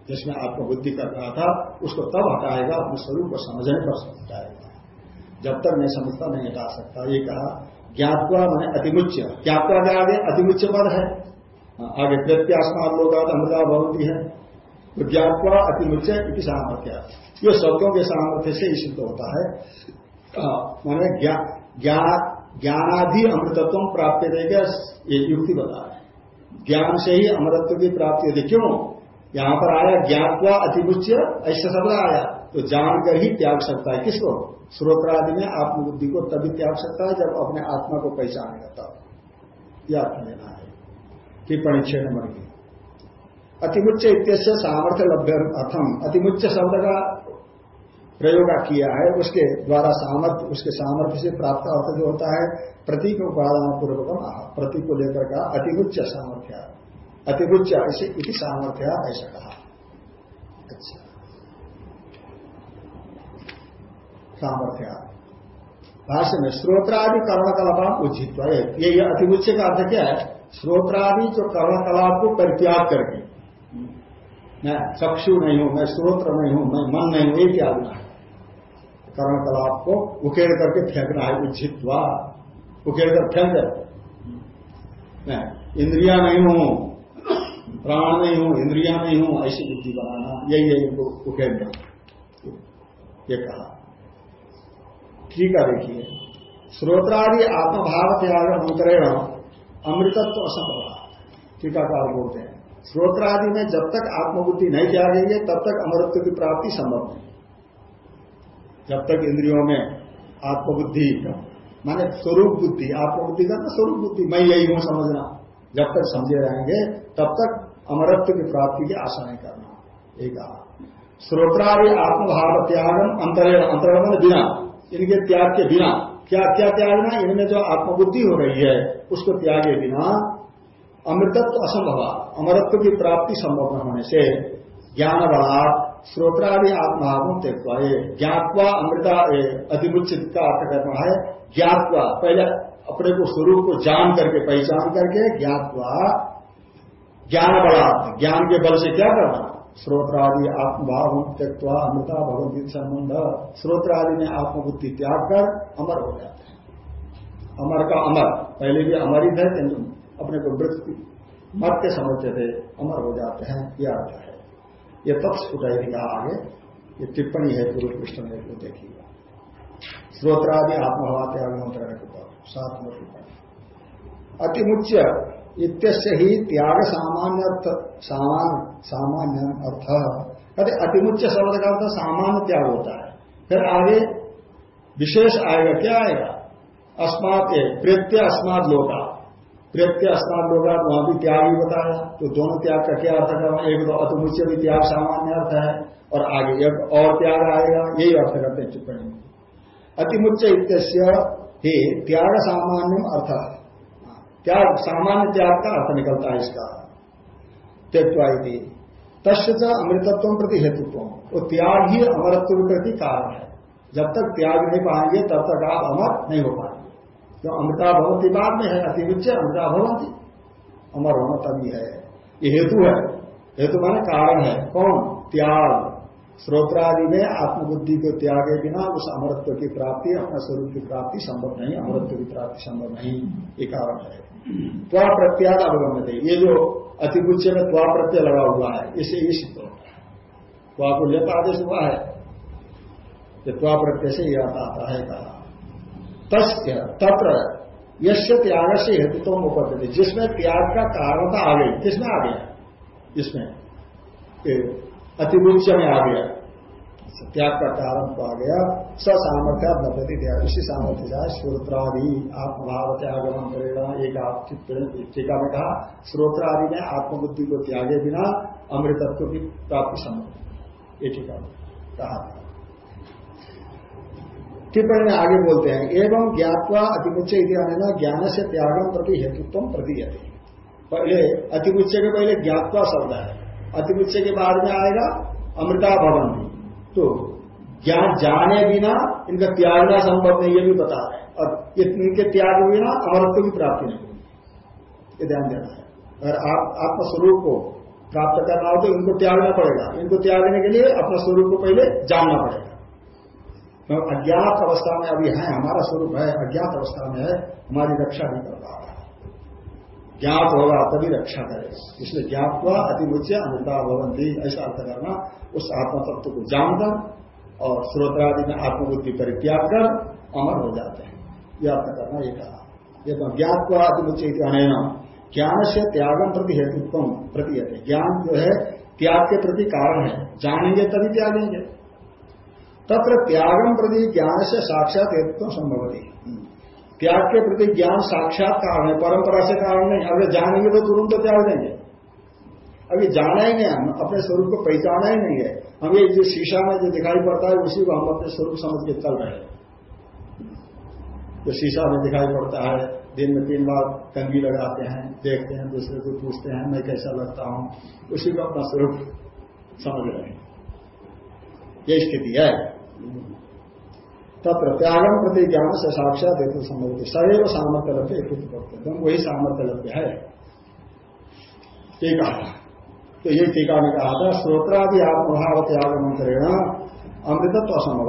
जिसमें आत्मबुद्धि कर रहा था, उसको तब हटाएगा, अपने स्वरूप को समझने पर हटाएगा जब तक मैं समझता नहीं हटा सकता। ये कहा ज्ञातवा मैंने अतिमुच्य। ज्ञातवा के आगे अतिमुच्य पद है। हाँ, आगे प्रत्यास्मान लोग अमृता भवती है। तो ज्ञातवा अतिमुच्य सामर्थ्य। ये शब्दों के सामर्थ्य से ही सिद्ध होता है। हाँ, मैंने ज्ञानाधि अमृतत्व प्राप्त देगा ये युक्ति बता रहे ज्ञान से ही अमृतत्व की प्राप्ति होती क्यों? यहाँ पर आया ज्ञातवा अतिमुच्य ऐसा शब्द आया। तो जानकर ही त्याग सकता है। किसको? श्रोत्रादि में आत्मबुद्धि को तभी त्याग सकता है जब अपने आत्मा को पहचानेगा तब यह अर्थ लेना है। टिप्पणी छह नंबर की। अतिमुच्च इत्यस्य सामर्थ्य लभ्य अर्थम अतिमुच्च शब्द का प्रयोग किया है। उसके द्वारा सामर्थ्य उसके सामर्थ्य से प्राप्त अर्थ जो होता है, प्रतीक उपादान पूर्वक प्रतीक को लेकर का अतिमुच्च सामर्थ्य। अतिबुच्च ऐसे इति सामर्थ्य, ऐसा कहा। अच्छा। सामर्थ्य भाष्य में श्रोत्रादि कर्णकलाप उचित ये अतिबुच्च का अर्थ क्या है श्रोत्रादि जो कर्णकलाप को परित्याग करके मैं चक्षु नहीं हूँ मैं श्रोत्र नहीं हूँ मैं मन नहीं हूँ ये क्या है कर्णकलाप को उकेड़ करके फेंकना है उचित उकेड़ कर फेंक मैं इंद्रिया नहीं हूँ प्राण नहीं हूँ इंद्रिया नहीं हूँ ऐसी बुद्धि बनाना यही है इनको ये कहा ठीक है देखिए। श्रोत्रादि आत्मभाव त्याग अंतरेण अमृतत्व असंभव टीकाकार बोलते हैं। श्रोत्रादि में जब तक आत्मबुद्धि नहीं त्यागेंगे, तब तक अमृत्व की प्राप्ति संभव नहीं। जब तक इंद्रियों में आत्मबुद्धि माने स्वरूप बुद्धि, आत्मबुद्धि का स्वरूप बुद्धि। मैं यही हूँ समझना। जब तक समझे रहेंगे, तब तक अमरत्व की प्राप्ति की आशा नहीं करना। एक श्रोत्रादि आत्मभाव त्यागम अंतरण। अंतरण बिना। इनके त्याग के बिना, क्या क्या त्यागना इनमें जो आत्मबुद्धि हो रही है, उसको त्यागे बिना अमृतत्व असंभव, अमरत्व की प्राप्ति संभव न होने से ज्ञान बला श्रोत्रादि आत्मभाव त्यक्वा ज्ञातवा अमृता अधिमुचित का अर्थ करना है, ज्ञातवा, पहले अपने को स्वरूप को जान करके, पहचान करके ज्ञातवा ज्ञान बला ज्ञान के बल से क्या करना? श्रोत्रादि आत्मभाव त्यक्वा अमृता भगवती संबंध। श्रोत्रादि में आत्मबुद्धि त्याग कर अमर हो जाते हैं। अमर का अमर। पहले भी अमर ही थे, किंतु अपने को वृत्ति मत के समझते थे, अमर हो जाते हैं यह अर्थ है। ये तब स्फुटाई कहा आगे, ये टिप्पणी है गुरु कृष्ण ने को देखिएगा श्रोत्रादि आत्मभाव त्याग मंत्र सात में टिप्पणी। अतिमुच्य इत्यस्य ही त्याग सामान्य सामान सामान्य अर्थ। कहते अतिमुच्च शब्द का अर्थ सामान्य त्याग होता है। फिर आगे विशेष आएगा, क्या आएगा? अस्मात प्रत्यय अस्मात लोका। प्रत्यय अस्मात लोका, वहाँ भी त्याग ही बताया तो दोनों त्याग का क्या अर्थ करना एक तो अतमुच्य भी त्याग सामान्य अर्थ है, और आगे एक और त्याग आएगा, यही अर्थ करते हैं टिप्पणी अतिमुच्च ही त्याग सामान्य अर्थ त्याग, सामान्य त्याग का अर्थ निकलता है इसका? त्यक्वाई तस्य अमृतत्व प्रति हेतुत्व। वो त्याग ही अमरत्व प्रति कारण है। जब तक त्याग नहीं पाएँगे, तब तक आप अमर नहीं हो पाएँगे। जो अमृता भवंती बाद में है अतिविच्च अमृता भवंती अमर होना तभी है। ये हेतु है। हेतु माने कारण है। कौन? त्याग। श्रोत्रादि में आत्मबुद्धि को त्यागे बिना उस अमरत्व की प्राप्ति, अपना स्वरूप की प्राप्ति संभव नहीं, अमरत्व की प्राप्ति संभव नहीं। ये कारण है। त्वा प्रत्याग अवगम्य थे ये जो अतिपुच्छ में त्वा प्रत्यय लगा हुआ है, इसे ये सिद्ध होता है। त्वा को लेता आदेश हुआ है। त्वा प्रत्यय से यह आता है कहा। तस्य, तत्र यश त्याग से हेतु तो उपलब्ध जिसमें त्याग का कारणता आ गई किसमें आ गया? इसमें। अतिरुच में आ गया। त्याग का तो आ गया। स सामर्थ्य नपति त्याग इसी सामर्थ्य से श्रोत्रादि आत्मभाव त्यागमन करेगा एक आप टीका में कहा, श्रोत्रादि में आत्मबुद्धि को त्यागे बिना अमृतत्व की प्राप्ति संभव ये टीका कहा टिप्पणी में आगे बोलते हैं, एवं ज्ञातवा अतिमुच्च इतिहास ज्ञान से त्यागम प्रति हेतुत्व प्रतीयते पहले अतिमुच्च के पहले ज्ञातवा शब्द है। अतिमुच्च के बाद में आएगा, अमृता भवन। तो ज्ञान जाने बिना इनका त्यागना संभव नहीं, ये भी बता रहे और इनके त्याग बिना अमृत की प्राप्ति नहीं होगी। ये ध्यान देना है। अगर आप आत्मस्वरूप को प्राप्त करना हो तो इनको त्यागना पड़ेगा। इनको त्यागने के लिए अपना स्वरूप को पहले जानना पड़ेगा। तो अज्ञात अवस्था में अभी है, हमारा स्वरूप है, अज्ञात अवस्था में है, हमारी रक्षा नहीं कर पा रहा ज्ञात होगा, तभी रक्षा करेगा इसलिए ज्ञात हुआ, अतिमुच्य अमृता भवंती, ऐसा अर्थ करना, उस आत्म तत्व को जानकर और श्रोत्रादि में आत्मबुद्धि परित्याग कर अमर हो जाते हैं। यह अर्थ करना, ये कहा। ये तो ज्ञात हुआ, अतिमुच्य अनैन। ज्ञान से त्यागम प्रति हेतुत्व प्रति ज्ञान जो है, त्याग के प्रति कारण है। जानेंगे तभी त्यागेंगे। तत्र त्यागम प्रति ज्ञान से साक्षात हेतु संभव नहीं त्याग के प्रति ज्ञान साक्षात कारण है, परंपरा से कारण नहीं। अगर जानेंगे तो तुरंत तो त्याग देंगे। अभी जाना ही नहीं, हम अपने स्वरूप को पहचाना ही नहीं है। हमें जो शीशा में जो दिखाई पड़ता है, उसी को हम अपने स्वरूप समझ के चल रहे हैं। जो शीशा में दिखाई पड़ता है, दिन में तीन बार कंगी लगाते हैं, देखते हैं, दूसरे को पूछते हैं, मैं कैसा लगता हूँ, उसी को अपना स्वरूप समझ रहे हैं। ये स्थिति है। तत्र त्यागम प्रति ज्ञान से साक्षात हेतु संभव सदैव सामर्थ्य लभ्य एकदम वही सामर्थ्य लभ्य है एक तो ये टीका में कहा था, श्रोत्रादि आत्मभाव त्याग मंत्रेण अमृतत्व असंभव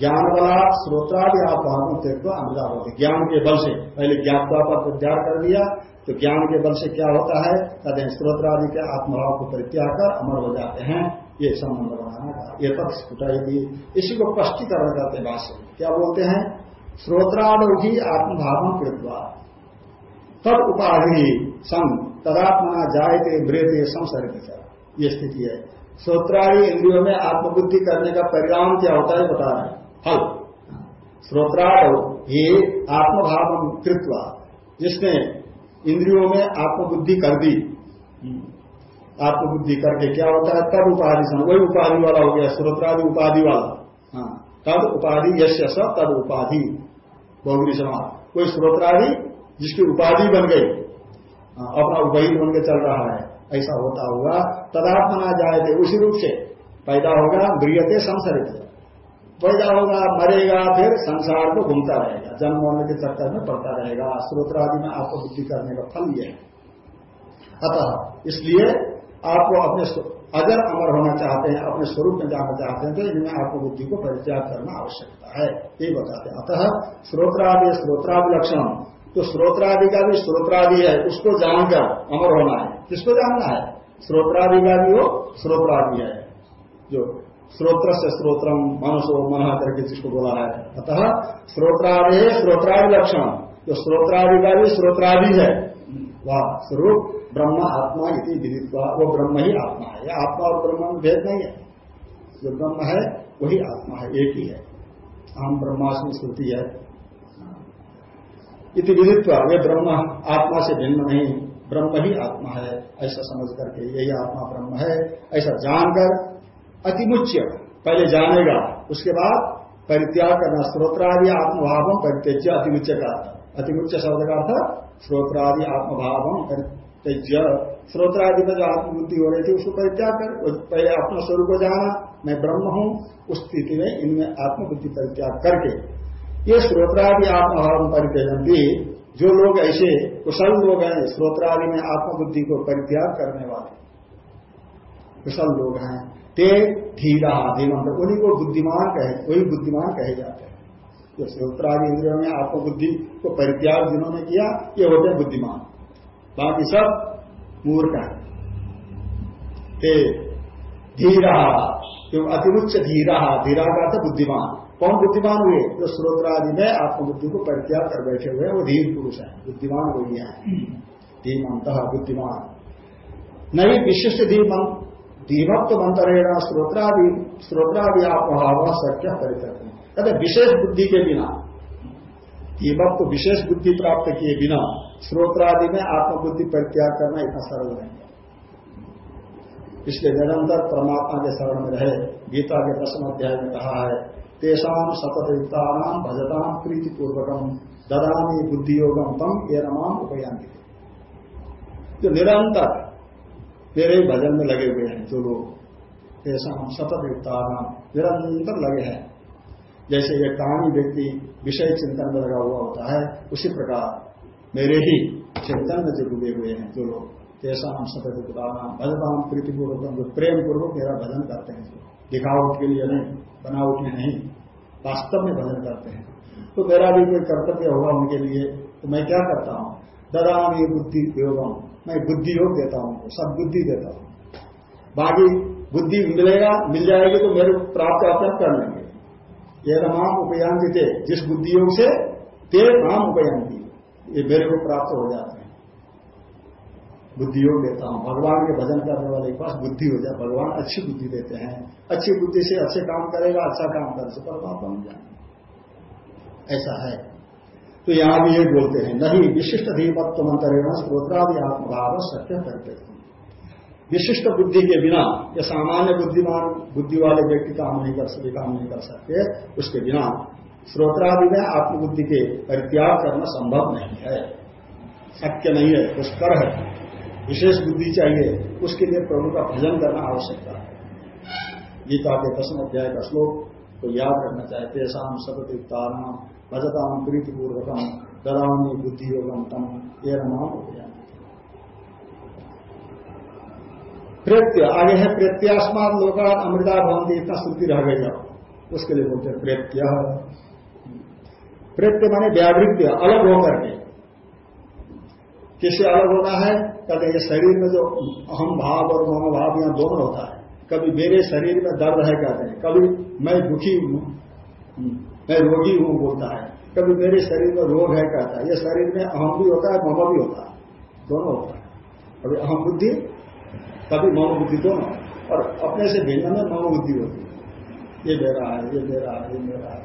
ज्ञान बला श्रोत्रादि आत्मभाव त्यक्त अमृता होती ज्ञान के बल से। पहले ज्ञापता पर प्रत्याग कर दिया तो ज्ञान के बल से क्या होता है? कहते हैं स्त्रोत्रादि के आत्मभाव को परित्याग कर अमर हो जाते हैं। ये संबंध बनाना ये तक स्फुटाई इसी को स्पष्टीकरण करते हैं भाष्य क्या बोलते हैं? श्रोत्रादि आत्मभाव कृत्वा। तद उपाधि सम तदात्मा जायते ब्रेते संसरित ये स्थिति है। श्रोत्रादि इंद्रियों में आत्मबुद्धि करने का परिणाम क्या होता है? बता रहे फल। श्रोत्राद ही आत्मभाव कृत्वा। जिसने इंद्रियों में आत्मबुद्धि कर दी। आत्मबुद्धि करके क्या होता है? तब उपाधि सम वही उपाधि वाला हो गया श्रोत्रादि उपाधि वाला। हाँ। तद उपाधि यश स तद उपाधि। बहुरी समाज कोई श्रोत्रादि जिसकी उपाधि बन गई हाँ, अपना उपहित बन के चल रहा है ऐसा होता हुआ तदात्मना जाए थे उसी रूप से पैदा होगा ब्रियते संसरित। पैदा होगा मरेगा फिर संसार को घूमता रहेगा जन्म होने के चक्कर में पड़ता रहेगा। स्रोत्रादि में आत्मबुद्धि करने का फल यह है। अतः इसलिए आपको अपने अगर अमर होना चाहते हैं, अपने स्वरूप में जाना चाहते हैं तो इनमें आपको बुद्धि को परित्याग करना आवश्यकता है। यही बताते हैं। अतः स्रोत्रादि लक्षण तो स्रोत्रादि का भी स्रोत्रादि है, उसको जानकर अमर होना है। किसको जानना है? स्रोत्रादि का भी हो, स्रोत्रादि है। जो स्रोत्र से स्रोत्रम, मनसो मन करके जिसको बोला है। अतः स्रोत्रादि स्रोत्रादि लक्षण जो स्रोत्रादि का भी स्रोत्रादि है। वह स्वरूप, ब्रह्म आत्मा इति विदित्वा, वो ब्रह्म ही आत्मा है। यह आत्मा और ब्रह्म में भेद नहीं है। जो ब्रह्म है, वही आत्मा है, एक ही है। हम ब्रह्मास्म श्रुति है। इति विदित्व, ये ब्रह्म आत्मा से भिन्न नहीं, ब्रह्म ही आत्मा है। ऐसा समझ करके यही आत्मा ब्रह्म है। ऐसा जानकर अतिमुच्य, पहले जानेगा, उसके बाद परित्याग करना, स्रोत्रादि आत्मभाव परित्यज्य, अतिमुच्य का अतिमुच्य शब्द का अर्थ स्रोत्रादि आत्मभाव परित्यज्य। स्रोत्रादि में जो आत्मबुद्धि हो रही थी, उसको परित्याग कर पहले अपना स्वरूप को जाना, मैं ब्रह्म हूँ, उस स्थिति में इनमें आत्मबुद्धि परित्याग करके। ये स्रोत्रादि आत्मभाव परित्यजन जो लोग ऐसे कुशल लोग हैं स्रोत्रादि में आत्मबुद्धि को परित्याग करने वाले। कुशल लोग हैं। ते धीरा धीमंत उन्हीं को बुद्धिमान कहे, वही बुद्धिमान कहे जाते हैं। जो स्रोत्रादि इंद्रियों में आत्मबुद्धि को परित्याग जिन्होंने किया, ये होते हैं बुद्धिमान। बाकी सब मूर्ख है। धीरा अतिमुच्च धीरा धीरा का था बुद्धिमान। कौन बुद्धिमान हुए? जो स्रोत्रादि में आत्मबुद्धि को परित्याग कर बैठे हुए वो धीर पुरुष है, बुद्धिमान हो गया है। धीमंत बुद्धिमान। नहीं, विशिष्ट धीमन धीमत्व मंत्रेण स्रोत्रादि स्रोत्रादि आत्मभाव सत्य परित्यक्त कहते विशेष बुद्धि के बिना धीमत्व विशेष बुद्धि प्राप्त किए बिना स्रोत्रादि में आत्मबुद्धि परित्याग करना इतना सरल नहीं इसलिए निरंतर परमात्मा के शरण में रहे, गीता के दसम अध्याय में कहा है तेषाम सततयुक्तानाम भजताम प्रीतिपूर्वकम ददामी बुद्धि योगम तम ये नमाम उपयांति जो निरंतर मेरे भजन में लगे हुए हैं, जो लोग तेषाम सततयुक्तानाम निरंतर लगे हैं जैसे कहानी व्यक्ति विषय चिंतन में लगा हुआ होता है, उसी प्रकार मेरे ही चिंतन में जो डूबे हुए हैं, जो लोग तेषाम सततयुक्तानाम भजताम प्रीतिपूर्वकम, जो प्रेम पूर्वक मेरा भजन करते हैं दिखावट के लिए नहीं, बनावटी नहीं, वास्तव में भजन करते हैं। तो मेरा भी कोई कर्तव्य होगा उनके लिए तो मैं क्या करता हूँ? ये बुद्धि योगम, मैं बुद्धि योग देता हूँ, सब बुद्धि देता हूँ। बाकी बुद्धि मिलेगा, मिल जाएगी तो मेरे प्राप्त अपने कर लेंगे ये तमाम उपयांति थे। जिस बुद्धि योग से ते नाम उपयांति ये मेरे को प्राप्त हो जाते हैं। बुद्धि योग देता हूँ। भगवान के भजन करने वाले के पास बुद्धि हो जाए। भगवान अच्छी बुद्धि देते हैं। अच्छी बुद्धि से अच्छे काम करेगा अच्छा काम कर से परमात्मा बन जाए ऐसा है। तो यहाँ भी ये बोलते हैं, नहीं, विशिष्ट धीमत्व मंत्रेण स्त्रोत्रादि आत्मभाव सत्य करते विशिष्ट बुद्धि के बिना, या सामान्य बुद्धिमान बुद्धि वाले व्यक्ति काम नहीं कर सकते काम नहीं कर सकते, उसके बिना स्रोत्रादि में आत्मबुद्धि के परित्याग करना संभव नहीं है। शक्य नहीं है दुष्कर है। विशेष बुद्धि चाहिए, उसके लिए प्रभु का भजन करना आवश्यकता है। गीता के दसम अध्याय का श्लोक को याद रखना चाहिए तेषाम सततिताराम भजताम प्रीतिपूर्वकम ददामी बुद्धि योगम तम ये नाम प्रेत्य, आगे है प्रेत्यास्मान लोका अमृता भवंती इतना श्रुति रह गई अब उसके लिए बोलते हैं प्रेत्य। प्रेत्य माने व्यावृत्य, अलग होकर के। किससे अलग होना है? कहते ये शरीर में जो अहम भाव और मनोभाव यहाँ दोनों होता है। कभी मेरे शरीर में दर्द है, कहते हैं। कभी मैं दुखी हूँ, मैं रोगी हूँ बोलता है। कभी मेरे शरीर में रोग है, कहता है। यह शरीर में अहम भी होता है, मम भी होता है। दोनों होता है। कभी अहम बुद्धि कभी मनोबुद्धि बुद्धि दोनों। और अपने से भिन्न में मनोबुद्धि होती है। ये मेरा है, ये मेरा है, ये मेरा है।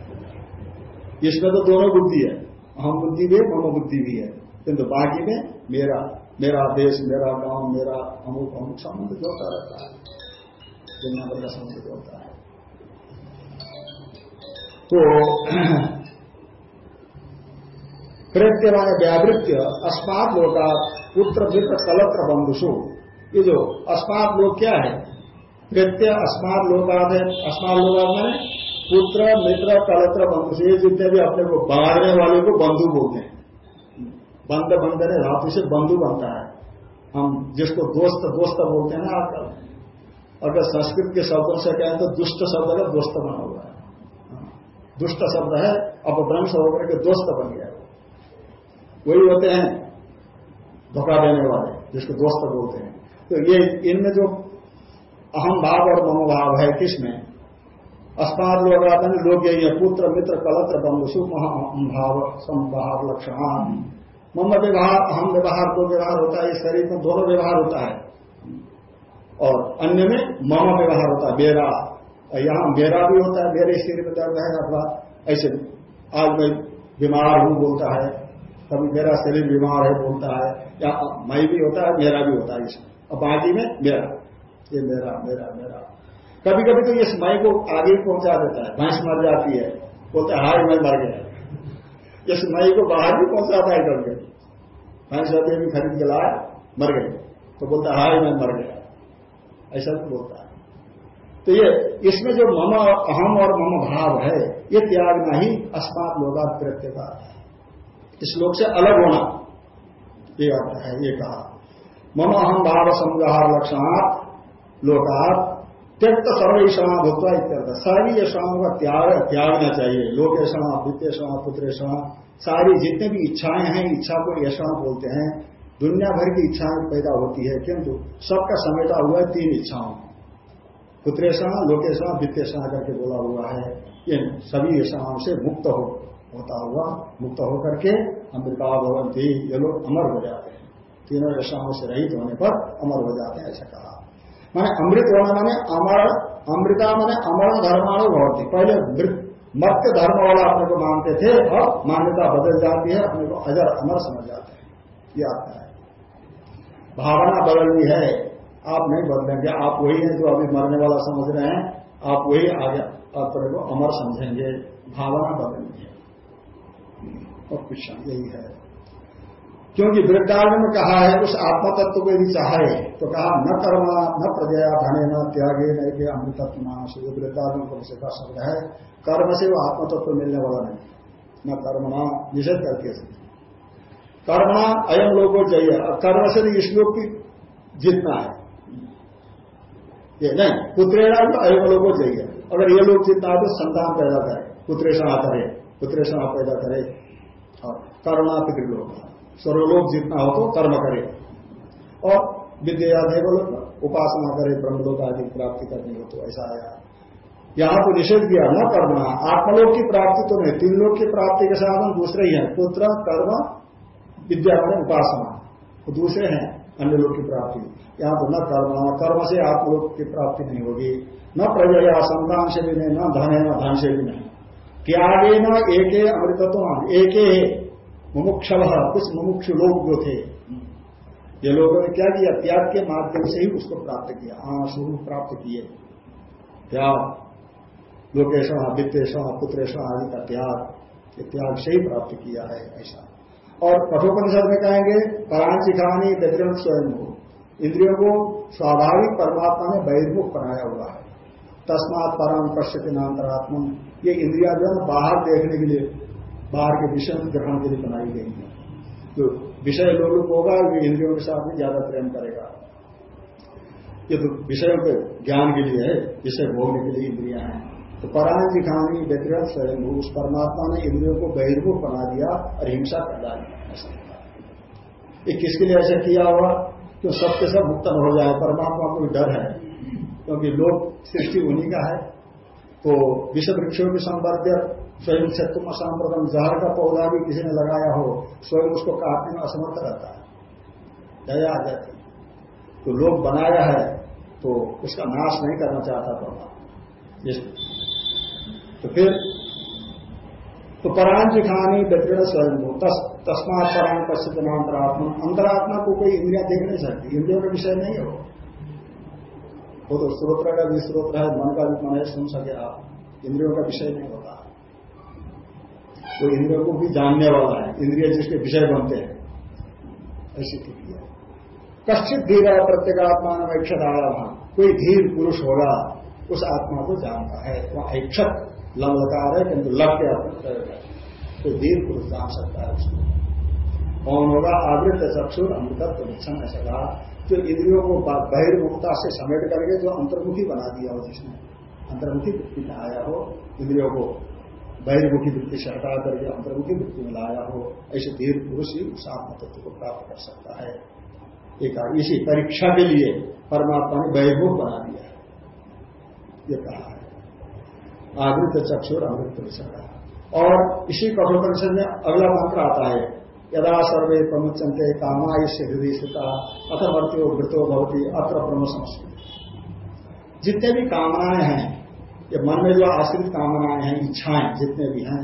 इसमें तो दोनों बुद्धि है। अहम बुद्धि भी है, मनोबुद्धि भी है। किंतु बाकी में मेरा मेरा देश, मेरा गाँव, मेरा अमुक अमुक संबंध जोड़ता रहता है। दुनिया भर का संबंध जोड़ता है। तो माने व्यावृत्य, अस्मात लोका पुत्र, मित्र, कलत्र, बंधुषु। ये जो अस्मात लोग क्या है? कृत्य, अस्मात लोकात है अस्मात लोग मैंने पुत्र, मित्र, कलत्र बंधु ये जितने भी अपने को बाहरने वाले को बंधु बोलते हैं। बंद बंधन धातु से बंधु बनता है। हम जिसको दोस्त दोस्त बोलते हैं ना आजकल। अगर संस्कृत के शब्दों से कहें तो दुष्ट शब्द का दोस्त बना हुआ है। दुष्ट शब्द है, अपभ्रंश होकर के दोस्त बन गया। वही होते हैं धोखा देने वाले, जिसको दोस्त बोलते हैं। तो ये, इनमें जो अहम भाव और मनोभाव है किसमें? अस्माद लोग आते हैं लोग यही पुत्र, मित्र, कलत्र, बंधु भाव, संभाव लक्षण मम व्यवहार, अहम व्यवहार, दो व्यवहार होता है, इस शरीर में दोनों व्यवहार होता है। और अन्य में मम व्यवहार होता है मेरा यहाँ मेरा भी होता है मेरे शरीर में दर्द है, अथवा ऐसे आज मैं बीमार हूँ बोलता है, कभी मेरा शरीर बीमार है बोलता है, या मैं भी होता है, मेरा भी होता है इसमें। और बाकी में मेरा, ये मेरा मेरा मेरा। कभी कभी तो इस मई को आगे पहुँचा देता है, भैंस मर जाती है, बोलते हैं, हाय, मैं मर गया। इस मई को बाहर भी पहुंचाता है कभी कभी भैंस होते भी खरीद के लाया, मर गए तो बोलता है, हाय, मैं मर गया। ऐसा भी बोलता है। तो ये, इसमें जो मम अहम और मम भाव है, ये त्याग नहीं, अस्मात लोगा प्रत्यय का इस लोक से अलग होना, ये अर्थ है, ये कहा। मम अहम भाव संग्रह लक्षणात् लोकात त्यक्त सर्व ईषणा भूतवा इत्यर्थ। सारी यशाओं का त्याग त्यागना चाहिए। लोकेशणा वित्तेषणा पुत्रेषणा सारी जितने भी इच्छाएँ हैं, इच्छा को यशा बोलते हैं। दुनिया भर की इच्छाएँ पैदा होती है, किंतु सबका समेटा हुआ है तीन इच्छाओं। पुत्रेषणा लोकेशणा वित्तेषणा करके बोला हुआ है। इन सभी यशाओं से मुक्त हो होता हुआ, मुक्त होकर के अमृता भवन थी ये लोग अमर हो जाते तीनों यशाओं से रहित होने पर अमर हो जाते हैं, ऐसा कहा। माने अमृत होना माने अमर, अमृता माने अमर धर्माणु भवती। पहले मत्य धर्म वाला अपने को मानते थे और मान्यता बदल जाती है, अपने को अजर अमर समझ जाते हैं। ये आता है। भावना बदलनी है, आप नहीं बदलेंगे। आप वही हैं जो अभी मरने वाला समझ रहे हैं, आप वही आगे अपने को अमर समझेंगे। भावना बदलनी है। और कुछ यही है। क्योंकि वृद्धारण में कहा है, उस आत्म तत्व को यदि चाहे तो कहा, न कर्मा, न प्रजया, धने न त्यागे, न के अमृतत्व मानस। जो वृद्धारण को का शब्द है। कर्म से वो आत्म तत्व मिलने वाला नहीं न कर्मणा निषेध करके कर्मणा, अयम लोगों चाहिए। कर्म से इस लोग की जितना है। ये नहीं, पुत्रेणा तो अयम लोगों चाहिए। अगर ये लोग जितना है तो संतान पैदा करे। पुत्रेशा करे पुत्रेशा पैदा करे। और करुणा पितृलोक। सर्वलोक जितना हो तो कर्म करे। और विद्या देवलोक उपासना करे ब्रह्मलोक आदि प्राप्ति करनी हो तो ऐसा आया। यहाँ तो निषेध किया, न करना आत्मलोक की प्राप्ति तो नहीं तीन लोग की प्राप्ति के साधन दूसरे ही है, पुत्र, कर्म, विद्या में उपासना। तो दूसरे हैं, अन्य लोग की प्राप्ति। यहाँ तो न कर्म कर्म से आत्मलोक की प्राप्ति नहीं होगी। न प्रजया, संतान से भी नहीं, न धन है, न धन से भी नहीं। त्यागे न एक अमृतत्व एक मुमुक्ष कुछ मुमुक्ष लोग जो थे, ये लोगों ने क्या किया? त्याग के माध्यम से ही उसको प्राप्त किया। हाँ स्वरूप प्राप्त किए। त्याग। लोकेशन वित्तेषण पुत्रेषण आदि का त्याग त्याग से ही प्राप्त किया है ऐसा। और कठोपनिषद में कहेंगे परांची कहानी व्यतिरम स्वयं को इंद्रियों को स्वाभाविक परमात्मा ने बहिर्मुख बनाया हुआ है। तस्मात परम नान्तरात्म ये इंद्रिया जो है बाहर देखने के लिए बाहर के विषय ग्रहण के लिए बनाई गई है। जो विषय लोग होगा वो इंद्रियों के साथ भी ज़्यादा प्रेम करेगा। ये तो विषयों के ज्ञान के लिए है, विषय भोगने के लिए इंद्रिया है। तो पराण दिखानी व्यतिरत स्वयं उस परमात्मा ने इंद्रियों को बहिर्मुख बना दिया और हिंसा डाली ये किसके लिए ऐसा किया हुआ? क्यों सबके सब मुक्त हो जाए, परमात्मा को डर है, क्योंकि लोग सृष्टि उन्हीं का है। तो विषय वृक्षों के संपर्क स्वयं तुम असाम्प्रदम जहर का पौधा भी किसी ने लगाया हो स्वयं उसको काटने में असमर्थ रहता है। दया आ जाती तो लोग बनाया है तो उसका नाश नहीं करना चाहता पौधा। तो फिर तो परांच खानी व्यतीर्ण स्वयं तस, तस्मात पराण पश्चित अंतरात्मा अंतरात्मा को कोई इंद्रिया देख नहीं सकती। इंद्रियों का विषय नहीं हो वो तो स्रोत्र का भी स्रोत्र है मन का भी मन है सुन सके आप। इंद्रियों का विषय नहीं होता। वो इंद्रियों को भी जानने वाला है, इंद्रिय जिसके विषय बनते हैं। ऐसी स्थिति है कश्चित धीर प्रत्येगात्मा में ऐक्षत आया वहाँ कोई धीर पुरुष होगा, उस आत्मा को जानता है। वहाँ ऐक्षत लकार है, किंतु लग के कोई धीर पुरुष जान सकता है उसको। कौन होगा? आवृत चक्षुर, अमृतत्व निक्षण ऐसा। कहा जो इंद्रियों को बहिर्मुखता से समेट करके जो अंतर्मुखी बना दिया हो जिसने, अंतर्मुखी में आया हो, इंद्रियों को। बहिर्मुखी वृत्ति से हटा करके अंतर्मुखी वृत्ति में लाया हो ऐसे धीर पुरुष ही उस आत्म तत्व को प्राप्त कर सकता है। एक इसी परीक्षा के लिए परमात्मा ने बहिर्मुख बना दिया है। ये कहा है। आवृत चक्षुर अमृत परिषद और इसी कठोपनिषद में अगला मंत्र आता है, यदा सर्वे प्रमुचंते कामा से हृदय स्थिता, अथ मृत्यो वृतो भवती, अत्र ब्रह्म जितने भी कामनाएँ हैं ये मन में जो आश्रित कामनाएँ हैं, इच्छाएँ जितने भी हैं,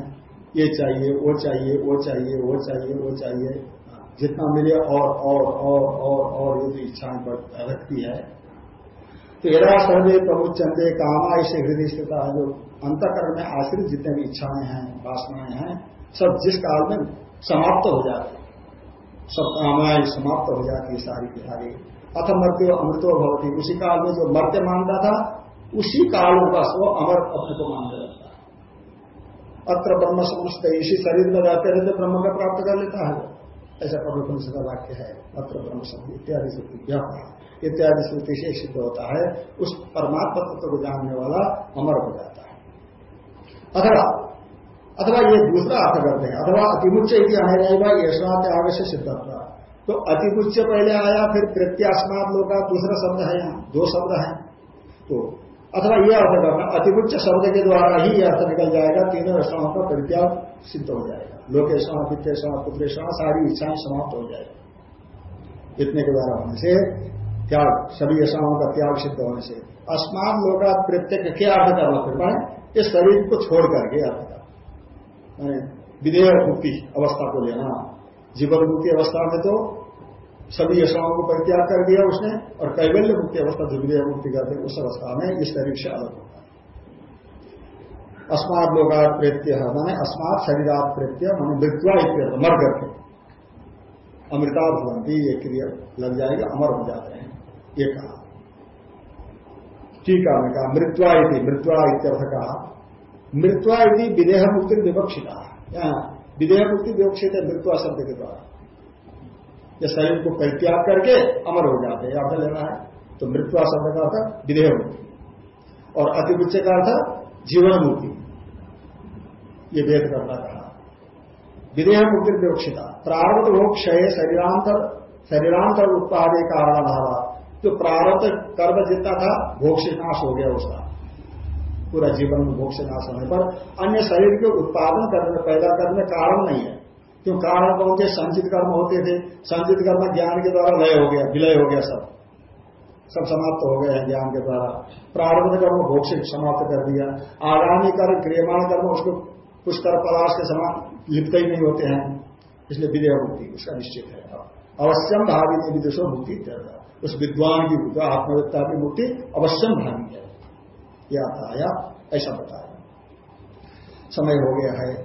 ये चाहिए, वो चाहिए वो चाहिए वो चाहिए वो चाहिए जितना मिले और और और और और ये जो इच्छाएँ रखती है। तो सर्वे प्रमुख चंदे कामा ऐसे हृदय स्थित जो अंतकरण में आश्रित जितने भी इच्छाएँ हैं, वासनाएँ हैं, सब जिस काल में समाप्त हो जाते सब कामनाएँ समाप्त हो जाती है सारी सारी। अथ मृत्यु अमृतो भवती। उसी काल में जो मर्त्य मानता था उसी काल में बस वो अमर अपने को मानने लगता है। अत्र ब्रह्म समस्त इसी शरीर में रहते रहते ब्रह्म का प्राप्त कर लेता है। ऐसा कभी का वाक्य है, अत्र ब्रह्म शब्द इत्यादि से इत्यादि श्रुति से सिद्ध होता है, उस परमात्मा तत्व को जानने वाला अमर हो जाता है। अथवा अथवा ये दूसरा अर्थ करते हैं, अथवा अतिमुच्च यशना त्याग से सिद्ध तो अतिमुच्च पहले आया, फिर प्रत्यास्मात लोग का दूसरा शब्द है यहाँ, दो शब्द है। तो अथवा यह अर्थ करना, अतिमुच्च शब्द के द्वारा ही यह अर्थ निकल जाएगा, तीनों रचनाओं का परित्याग सिद्ध हो जाएगा। लोकेशण वित्तेषण पुत्रेषण सारी इच्छाएँ समाप्त हो जाएगी। इतने के द्वारा होने से त्याग, सभी यशाओं का त्याग सिद्ध होने से। अस्मान लोका प्रत्येक क्या अर्थ करना फिर मैं इस शरीर को छोड़ करके अर्थ का विधेयक मुक्ति अवस्था को लेना। जीवन मुक्ति अवस्था में तो सभी यशाओं को परित्याग कर दिया उसने और कैबल्य मुक्ति अवस्था विधेयक मुक्ति करते उस अवस्था में इस शरीर से अलग होता है। अस्मात लोगात प्रेत्य माने अस्मात शरीरात प्रेत्य माने मृत्युआ मर करके अमृता भवंती ये क्रिया लग जाएगा, अमर हो जाते हैं, ये कहा। ठीक है कहा मृत्युआ इति मृत्युआ इत्यर्थ कहा। मृत्युआ यदि विदेह मुक्ति विवक्षिता। विदेह मुक्ति विवक्षित है मृत्युआ शब्द के द्वारा। ये शरीर को परित्याग करके अमर हो जाते हैं अर्थ लेना है। तो मृत्यु शब्द का अर्थ विधेय मुक्ति और अतिवृच्छ का अर्थ जीवन मुक्ति। ये वेद करना कहा। विधेय मुक्ति विवक्षिता प्रारब्ध भोग क्षय शरीरांतर शरीरांतर उत्पादे कारण भावा जो प्रारब्ध कर्म जितना था, भोग से नाश हो गया उसका। पूरा जीवन में भोग से नाश होने पर अन्य शरीर के उत्पादन करने, पैदा करने कारण नहीं है। क्यों कारण कौन थे संचित कर्म होते थे। संचित कर्म ज्ञान के द्वारा लय हो गया, विलय हो गया सब। सब समाप्त हो गए हैं ज्ञान के द्वारा। प्रारंभ कर्म भोग से समाप्त कर दिया, आगामी कर्म, क्रियमाण कर्म, उसको पुष्कर कर पलाश के समान लिप्त ही नहीं होते हैं। इसलिए विधेय मुक्ति उसका निश्चित है। अवश्यम भावी ने विदेशों मुक्ति उस विद्वान की आत्मविद्ता की मुक्ति अवश्यम भावी है। यह ऐसा बताया। समय हो गया है।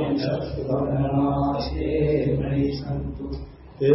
ब्रह्मया शांति ते